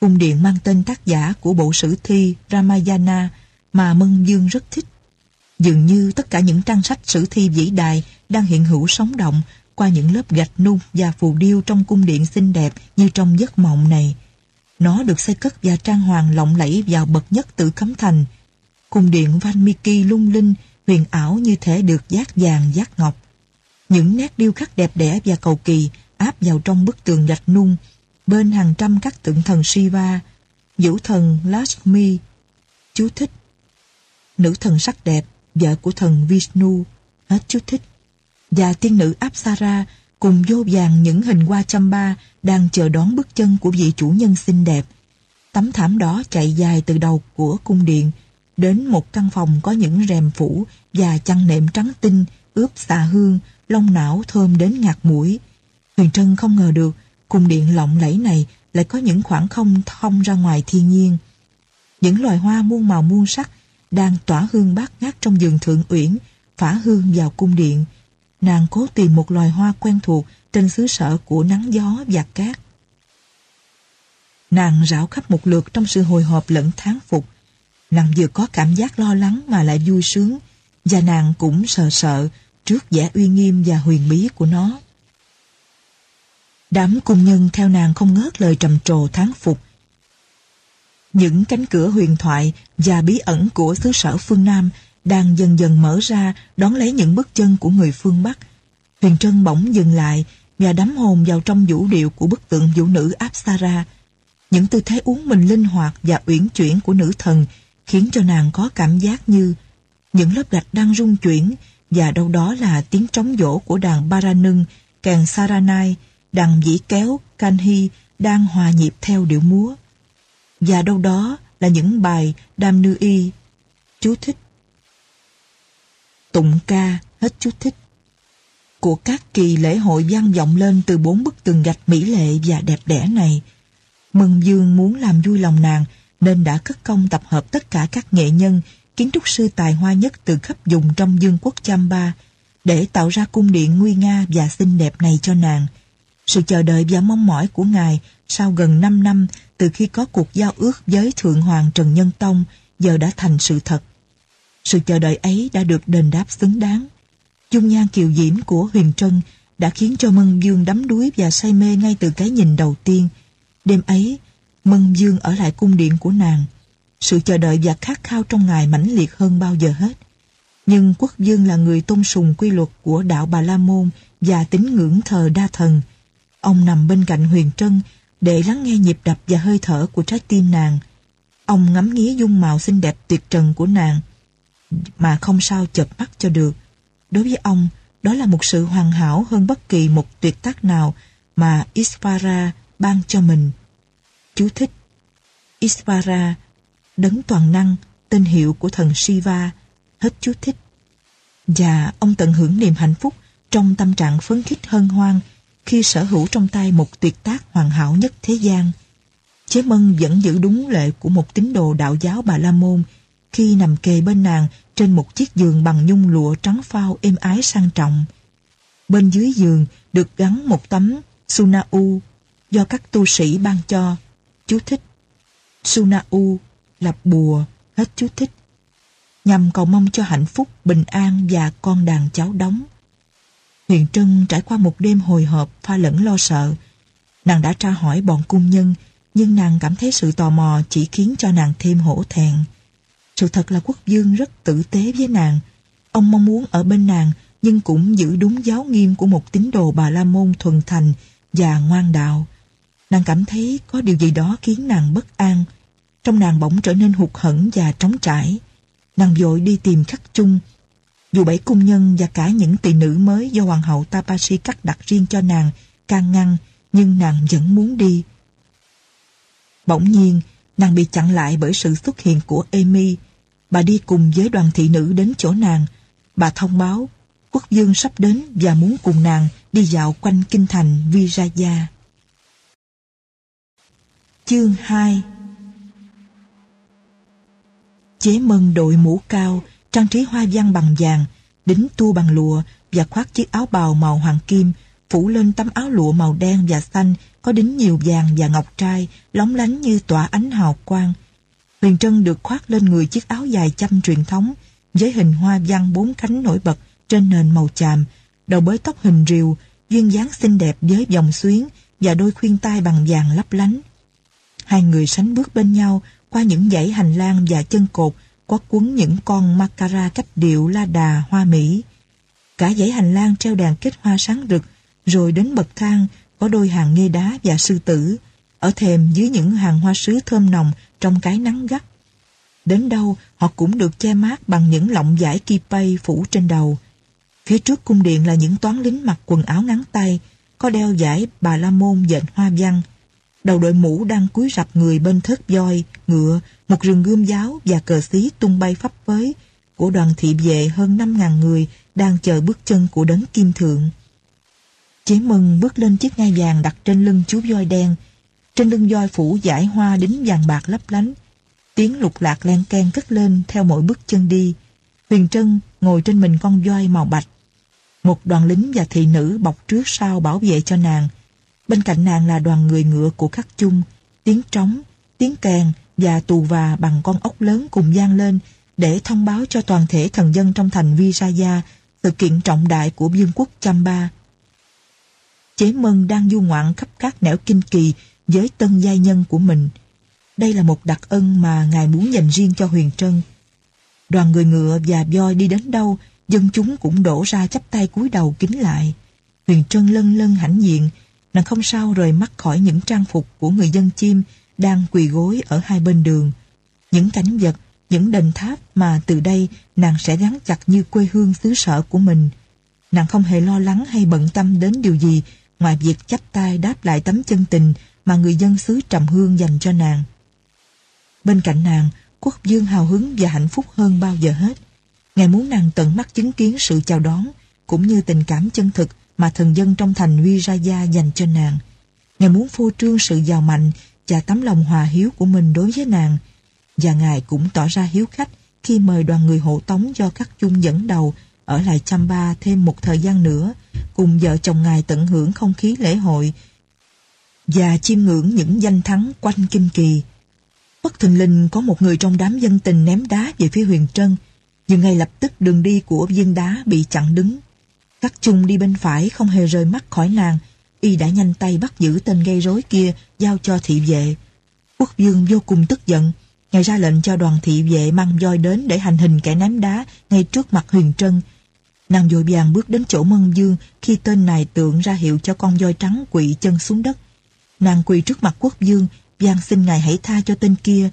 Cung điện mang tên tác giả của bộ sử thi Ramayana mà Mân Dương rất thích. Dường như tất cả những trang sách sử thi vĩ đại đang hiện hữu sống động qua những lớp gạch nung và phù điêu trong cung điện xinh đẹp như trong giấc mộng này. Nó được xây cất và trang hoàng lộng lẫy vào bậc nhất tử cấm thành. Cung điện Valmiki lung linh, huyền ảo như thể được giác vàng giác ngọc. Những nét điêu khắc đẹp đẽ và cầu kỳ áp vào trong bức tường gạch nung, bên hàng trăm các tượng thần Shiva, vũ thần Lakshmi. Chú thích. Nữ thần sắc đẹp, vợ của thần Vishnu. Hết chú thích. Và tiên nữ Apsara cùng vô vàng những hình hoa chamba đang chờ đón bước chân của vị chủ nhân xinh đẹp. Tấm thảm đó chạy dài từ đầu của cung điện đến một căn phòng có những rèm phủ và chăn nệm trắng tinh ướp xà hương, lông não thơm đến ngạt mũi. Huyền Trân không ngờ được cung điện lộng lẫy này lại có những khoảng không thông ra ngoài thiên nhiên. Những loài hoa muôn màu muôn sắc đang tỏa hương bát ngát trong giường thượng uyển, phả hương vào cung điện. Nàng cố tìm một loài hoa quen thuộc trên xứ sở của nắng gió và cát. Nàng rảo khắp một lượt trong sự hồi hộp lẫn tháng phục. Nàng vừa có cảm giác lo lắng mà lại vui sướng, và nàng cũng sợ sợ trước vẻ uy nghiêm và huyền bí của nó. Đám cung nhân theo nàng không ngớt lời trầm trồ tháng phục. Những cánh cửa huyền thoại và bí ẩn của xứ sở phương Nam đang dần dần mở ra đón lấy những bước chân của người phương Bắc. Huyền Trân bỗng dừng lại và đắm hồn vào trong vũ điệu của bức tượng vũ nữ Apsara. Những tư thế uống mình linh hoạt và uyển chuyển của nữ thần khiến cho nàng có cảm giác như những lớp gạch đang rung chuyển và đâu đó là tiếng trống dỗ của đàn Baranưng, càng Saranai, đàn dĩ kéo, Kanhi đang hòa nhịp theo điệu múa. Và đâu đó là những bài Đam Nư Y. Chú thích. Tụng ca, hết chú thích. Của các kỳ lễ hội vang vọng lên từ bốn bức tường gạch mỹ lệ và đẹp đẽ này. Mừng Dương muốn làm vui lòng nàng nên đã cất công tập hợp tất cả các nghệ nhân, kiến trúc sư tài hoa nhất từ khắp vùng trong dương quốc Chamba để tạo ra cung điện nguy nga và xinh đẹp này cho nàng. Sự chờ đợi và mong mỏi của ngài sau gần 5 năm từ khi có cuộc giao ước với Thượng Hoàng Trần Nhân Tông giờ đã thành sự thật. Sự chờ đợi ấy đã được đền đáp xứng đáng. Dung nhan kiều diễm của Huyền Trân đã khiến cho Mân Dương đắm đuối và say mê ngay từ cái nhìn đầu tiên. Đêm ấy, Mân Dương ở lại cung điện của nàng. Sự chờ đợi và khát khao trong ngài mãnh liệt hơn bao giờ hết. Nhưng quốc dương là người tôn sùng quy luật của đạo Bà La Môn và tín ngưỡng thờ đa thần. Ông nằm bên cạnh Huyền Trân để lắng nghe nhịp đập và hơi thở của trái tim nàng. Ông ngắm nghía dung mạo xinh đẹp tuyệt trần của nàng mà không sao chợp mắt cho được. Đối với ông, đó là một sự hoàn hảo hơn bất kỳ một tuyệt tác nào mà Isvara ban cho mình. Chú thích Isvara, đấng toàn năng, tên hiệu của thần Shiva, hết chú thích. Và ông tận hưởng niềm hạnh phúc trong tâm trạng phấn khích hân hoan khi sở hữu trong tay một tuyệt tác hoàn hảo nhất thế gian. Chế Mân vẫn giữ đúng lệ của một tín đồ đạo giáo Bà La Môn khi nằm kề bên nàng trên một chiếc giường bằng nhung lụa trắng phao êm ái sang trọng. Bên dưới giường được gắn một tấm Sunau do các tu sĩ ban cho. Chú thích. Sunau là bùa, hết chú thích. Nhằm cầu mong cho hạnh phúc, bình an và con đàn cháu đóng. Huyền Trân trải qua một đêm hồi hộp pha lẫn lo sợ. Nàng đã tra hỏi bọn cung nhân, nhưng nàng cảm thấy sự tò mò chỉ khiến cho nàng thêm hổ thẹn. Sự thật là quốc dương rất tử tế với nàng. Ông mong muốn ở bên nàng, nhưng cũng giữ đúng giáo nghiêm của một tín đồ bà La Môn thuần thành và ngoan đạo. Nàng cảm thấy có điều gì đó khiến nàng bất an. Trong nàng bỗng trở nên hụt hẫng và trống trải. Nàng vội đi tìm khắc chung, dù bảy cung nhân và cả những tỳ nữ mới do hoàng hậu Tapashi cắt đặt riêng cho nàng can ngăn, nhưng nàng vẫn muốn đi. Bỗng nhiên, nàng bị chặn lại bởi sự xuất hiện của Amy. Bà đi cùng với đoàn thị nữ đến chỗ nàng. Bà thông báo, quốc dương sắp đến và muốn cùng nàng đi dạo quanh kinh thành Viraya. Chương 2 Chế mân đội mũ cao, trang trí hoa văn bằng vàng, đính tua bằng lụa và khoác chiếc áo bào màu hoàng kim, phủ lên tấm áo lụa màu đen và xanh có đính nhiều vàng và ngọc trai, lóng lánh như tỏa ánh hào quang. Huyền Trân được khoác lên người chiếc áo dài chăm truyền thống, với hình hoa văn bốn cánh nổi bật trên nền màu chàm, đầu bới tóc hình rìu, duyên dáng xinh đẹp với vòng xuyến và đôi khuyên tai bằng vàng lấp lánh. Hai người sánh bước bên nhau qua những dãy hành lang và chân cột có cuốn những con macara cách điệu la đà hoa mỹ. Cả dãy hành lang treo đèn kết hoa sáng rực, rồi đến bậc thang có đôi hàng nghê đá và sư tử, ở thềm dưới những hàng hoa sứ thơm nồng trong cái nắng gắt. Đến đâu họ cũng được che mát bằng những lọng vải kipay phủ trên đầu. Phía trước cung điện là những toán lính mặc quần áo ngắn tay, có đeo giải bà la môn dệt hoa văn. Đầu đội mũ đang cúi rập người bên thớt voi, ngựa, một rừng gươm giáo và cờ xí tung bay phấp phới của đoàn thị vệ hơn 5.000 người đang chờ bước chân của đấng kim thượng. Chế mừng bước lên chiếc ngai vàng đặt trên lưng chú voi đen. Trên lưng voi phủ giải hoa đính vàng bạc lấp lánh. Tiếng lục lạc len can cất lên theo mỗi bước chân đi. Huyền Trân ngồi trên mình con voi màu bạch. Một đoàn lính và thị nữ bọc trước sau bảo vệ cho nàng. Bên cạnh nàng là đoàn người ngựa của các chung. Tiếng trống, tiếng kèn và tù và bằng con ốc lớn cùng gian lên để thông báo cho toàn thể thần dân trong thành Visaya sự kiện trọng đại của vương quốc Chamba. Chế Mân đang du ngoạn khắp các nẻo kinh kỳ với tân giai nhân của mình. Đây là một đặc ân mà Ngài muốn dành riêng cho Huyền Trân. Đoàn người ngựa và voi đi đến đâu, dân chúng cũng đổ ra chắp tay cúi đầu kính lại. Huyền Trân lân lân hãnh diện, nàng không sao rời mắt khỏi những trang phục của người dân chim đang quỳ gối ở hai bên đường. Những cảnh vật, những đền tháp mà từ đây nàng sẽ gắn chặt như quê hương xứ sở của mình. Nàng không hề lo lắng hay bận tâm đến điều gì ngoài việc chắp tay đáp lại tấm chân tình mà người dân xứ Trầm Hương dành cho nàng. Bên cạnh nàng, quốc dương hào hứng và hạnh phúc hơn bao giờ hết. Ngài muốn nàng tận mắt chứng kiến sự chào đón, cũng như tình cảm chân thực mà thần dân trong thành Viraya dành cho nàng. Ngài muốn phô trương sự giàu mạnh và tấm lòng hòa hiếu của mình đối với nàng, và Ngài cũng tỏ ra hiếu khách khi mời đoàn người hộ tống do các chung dẫn đầu ở lại Chamba thêm một thời gian nữa, cùng vợ chồng Ngài tận hưởng không khí lễ hội và chiêm ngưỡng những danh thắng quanh kinh kỳ. Bất thình lình có một người trong đám dân tình ném đá về phía Huyền Trân, nhưng ngay lập tức đường đi của viên đá bị chặn đứng cắt chung đi bên phải không hề rời mắt khỏi nàng, y đã nhanh tay bắt giữ tên gây rối kia giao cho thị vệ. Quốc dương vô cùng tức giận, ngài ra lệnh cho đoàn thị vệ mang voi đến để hành hình kẻ ném đá ngay trước mặt Huyền Trân, Nàng vội vàng bước đến chỗ Mân Dương khi tên này tượng ra hiệu cho con voi trắng quỵ chân xuống đất. Nàng quỳ trước mặt quốc dương, van xin ngài hãy tha cho tên kia.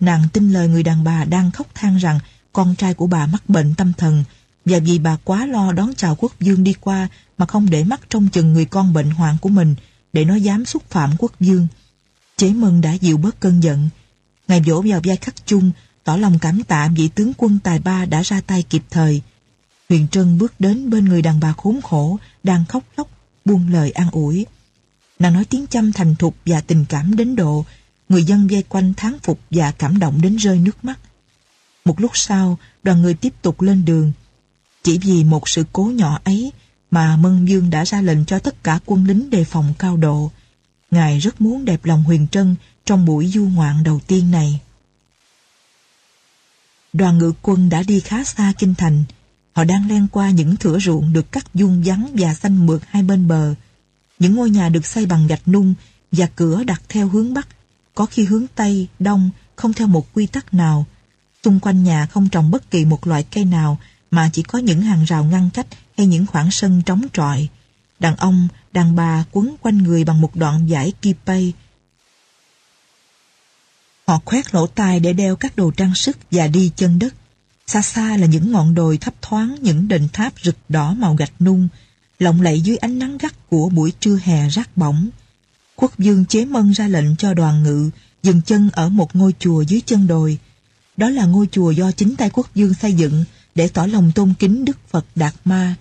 Nàng tin lời người đàn bà đang khóc than rằng con trai của bà mắc bệnh tâm thần và vì bà quá lo đón chào quốc dương đi qua mà không để mắt trong chừng người con bệnh hoạn của mình để nó dám xúc phạm quốc dương. Chế Mân đã dịu bớt cơn giận. Ngài vỗ vào vai khắc chung, tỏ lòng cảm tạ vị tướng quân tài ba đã ra tay kịp thời. Huyền Trân bước đến bên người đàn bà khốn khổ, đang khóc lóc, buông lời an ủi. Nàng nói tiếng chăm thành thục và tình cảm đến độ, người dân vây quanh thán phục và cảm động đến rơi nước mắt. Một lúc sau, đoàn người tiếp tục lên đường. Chỉ vì một sự cố nhỏ ấy mà Mân Dương đã ra lệnh cho tất cả quân lính đề phòng cao độ. Ngài rất muốn đẹp lòng Huyền Trân trong buổi du ngoạn đầu tiên này. Đoàn ngự quân đã đi khá xa kinh thành, Họ đang len qua những thửa ruộng được cắt vuông vắn và xanh mượt hai bên bờ. Những ngôi nhà được xây bằng gạch nung và cửa đặt theo hướng Bắc, có khi hướng Tây, Đông, không theo một quy tắc nào. Xung quanh nhà không trồng bất kỳ một loại cây nào mà chỉ có những hàng rào ngăn cách hay những khoảng sân trống trọi. Đàn ông, đàn bà quấn quanh người bằng một đoạn vải kipay. Họ khoét lỗ tai để đeo các đồ trang sức và đi chân đất. Xa xa là những ngọn đồi thấp thoáng những đền tháp rực đỏ màu gạch nung, lộng lẫy dưới ánh nắng gắt của buổi trưa hè rát bỏng. Quốc dương chế mân ra lệnh cho đoàn ngự dừng chân ở một ngôi chùa dưới chân đồi. Đó là ngôi chùa do chính tay quốc dương xây dựng để tỏ lòng tôn kính Đức Phật Đạt Ma.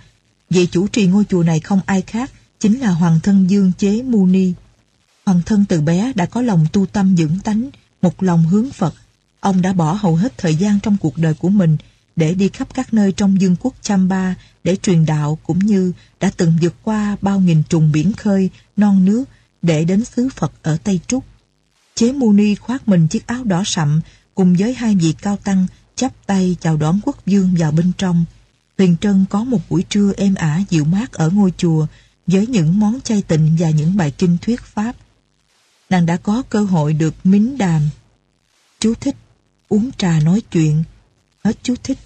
Vị chủ trì ngôi chùa này không ai khác chính là Hoàng thân Dương Chế Muni. Hoàng thân từ bé đã có lòng tu tâm dưỡng tánh, một lòng hướng Phật. Ông đã bỏ hầu hết thời gian trong cuộc đời của mình để đi khắp các nơi trong dương quốc Chamba để truyền đạo cũng như đã từng vượt qua bao nghìn trùng biển khơi, non nước để đến xứ Phật ở Tây Trúc. Chế Muni khoác mình chiếc áo đỏ sậm cùng với hai vị cao tăng chắp tay chào đón quốc dương vào bên trong. Huyền Trân có một buổi trưa êm ả dịu mát ở ngôi chùa với những món chay tịnh và những bài kinh thuyết pháp. Nàng đã có cơ hội được mính đàm. Chú thích, uống trà nói chuyện. Hết chú thích.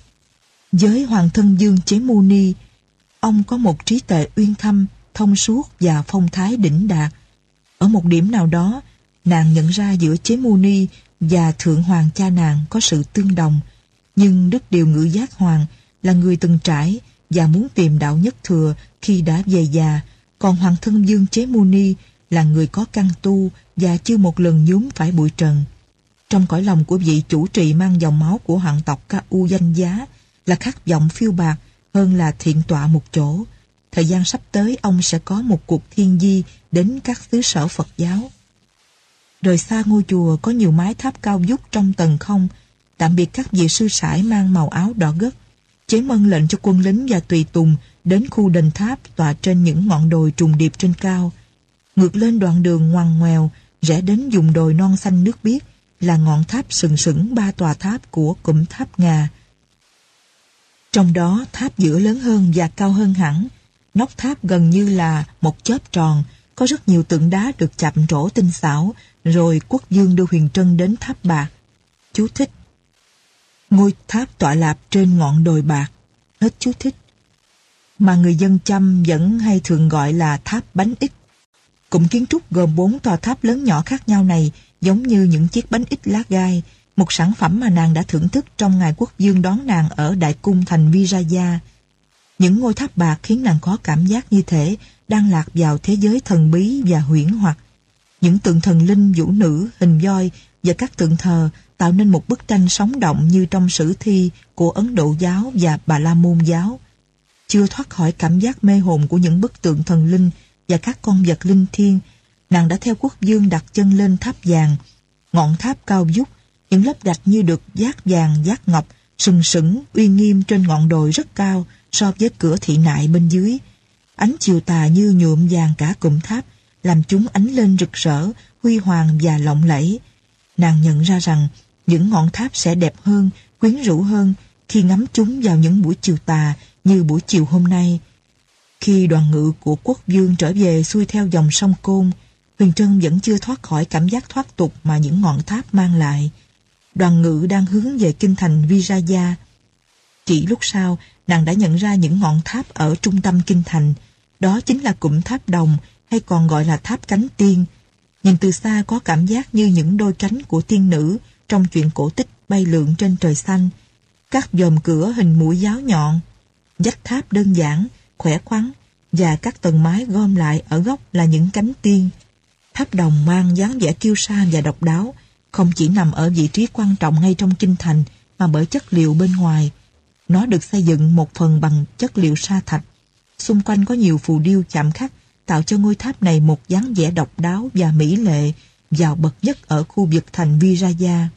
Với Hoàng thân Dương Chế Mô Ni, ông có một trí tuệ uyên thâm, thông suốt và phong thái đỉnh đạt. Ở một điểm nào đó, nàng nhận ra giữa Chế Mô Ni và Thượng Hoàng cha nàng có sự tương đồng, nhưng Đức Điều Ngự Giác Hoàng là người từng trải và muốn tìm đạo nhất thừa khi đã về già, còn Hoàng thân Dương Chế Mô Ni là người có căn tu và chưa một lần nhúm phải bụi trần. Trong cõi lòng của vị chủ trì mang dòng máu của hoàng tộc ca u danh giá là khát vọng phiêu bạc hơn là thiện tọa một chỗ. Thời gian sắp tới ông sẽ có một cuộc thiên di đến các xứ sở Phật giáo. Rời xa ngôi chùa có nhiều mái tháp cao vút trong tầng không, tạm biệt các vị sư sãi mang màu áo đỏ gất. Chế mân lệnh cho quân lính và tùy tùng đến khu đền tháp tọa trên những ngọn đồi trùng điệp trên cao. Ngược lên đoạn đường ngoằn ngoèo, rẽ đến vùng đồi non xanh nước biếc là ngọn tháp sừng sững ba tòa tháp của cụm tháp Ngà. Trong đó tháp giữa lớn hơn và cao hơn hẳn, nóc tháp gần như là một chớp tròn, có rất nhiều tượng đá được chạm trổ tinh xảo, rồi quốc dương đưa huyền trân đến tháp bạc. Chú thích Ngôi tháp tọa lạc trên ngọn đồi bạc. Hết chú thích. Mà người dân chăm vẫn hay thường gọi là tháp bánh ít. Cụm kiến trúc gồm bốn tòa tháp lớn nhỏ khác nhau này giống như những chiếc bánh ít lá gai, một sản phẩm mà nàng đã thưởng thức trong ngày quốc dương đón nàng ở đại cung thành Viraya. Những ngôi tháp bạc khiến nàng có cảm giác như thể đang lạc vào thế giới thần bí và huyễn hoặc. Những tượng thần linh vũ nữ, hình voi và các tượng thờ tạo nên một bức tranh sống động như trong sử thi của Ấn Độ giáo và Bà La Môn giáo. Chưa thoát khỏi cảm giác mê hồn của những bức tượng thần linh và các con vật linh thiêng, nàng đã theo quốc dương đặt chân lên tháp vàng. Ngọn tháp cao vút, những lớp gạch như được giác vàng, giác ngọc, sừng sững, uy nghiêm trên ngọn đồi rất cao so với cửa thị nại bên dưới. Ánh chiều tà như nhuộm vàng cả cụm tháp, làm chúng ánh lên rực rỡ, huy hoàng và lộng lẫy. Nàng nhận ra rằng những ngọn tháp sẽ đẹp hơn, quyến rũ hơn khi ngắm chúng vào những buổi chiều tà như buổi chiều hôm nay. Khi đoàn ngự của quốc dương trở về xuôi theo dòng sông Côn, Huyền Trân vẫn chưa thoát khỏi cảm giác thoát tục mà những ngọn tháp mang lại. Đoàn ngự đang hướng về kinh thành Vijaya. Chỉ lúc sau, nàng đã nhận ra những ngọn tháp ở trung tâm kinh thành. Đó chính là cụm tháp đồng hay còn gọi là tháp cánh tiên. Nhìn từ xa có cảm giác như những đôi cánh của tiên nữ trong chuyện cổ tích bay lượn trên trời xanh. Các dòm cửa hình mũi giáo nhọn, dách tháp đơn giản, khỏe khoắn và các tầng mái gom lại ở góc là những cánh tiên. Tháp đồng mang dáng vẻ kiêu sa và độc đáo, không chỉ nằm ở vị trí quan trọng ngay trong kinh thành mà bởi chất liệu bên ngoài. Nó được xây dựng một phần bằng chất liệu sa thạch. Xung quanh có nhiều phù điêu chạm khắc tạo cho ngôi tháp này một dáng vẻ độc đáo và mỹ lệ, giàu bậc nhất ở khu vực thành Viraya.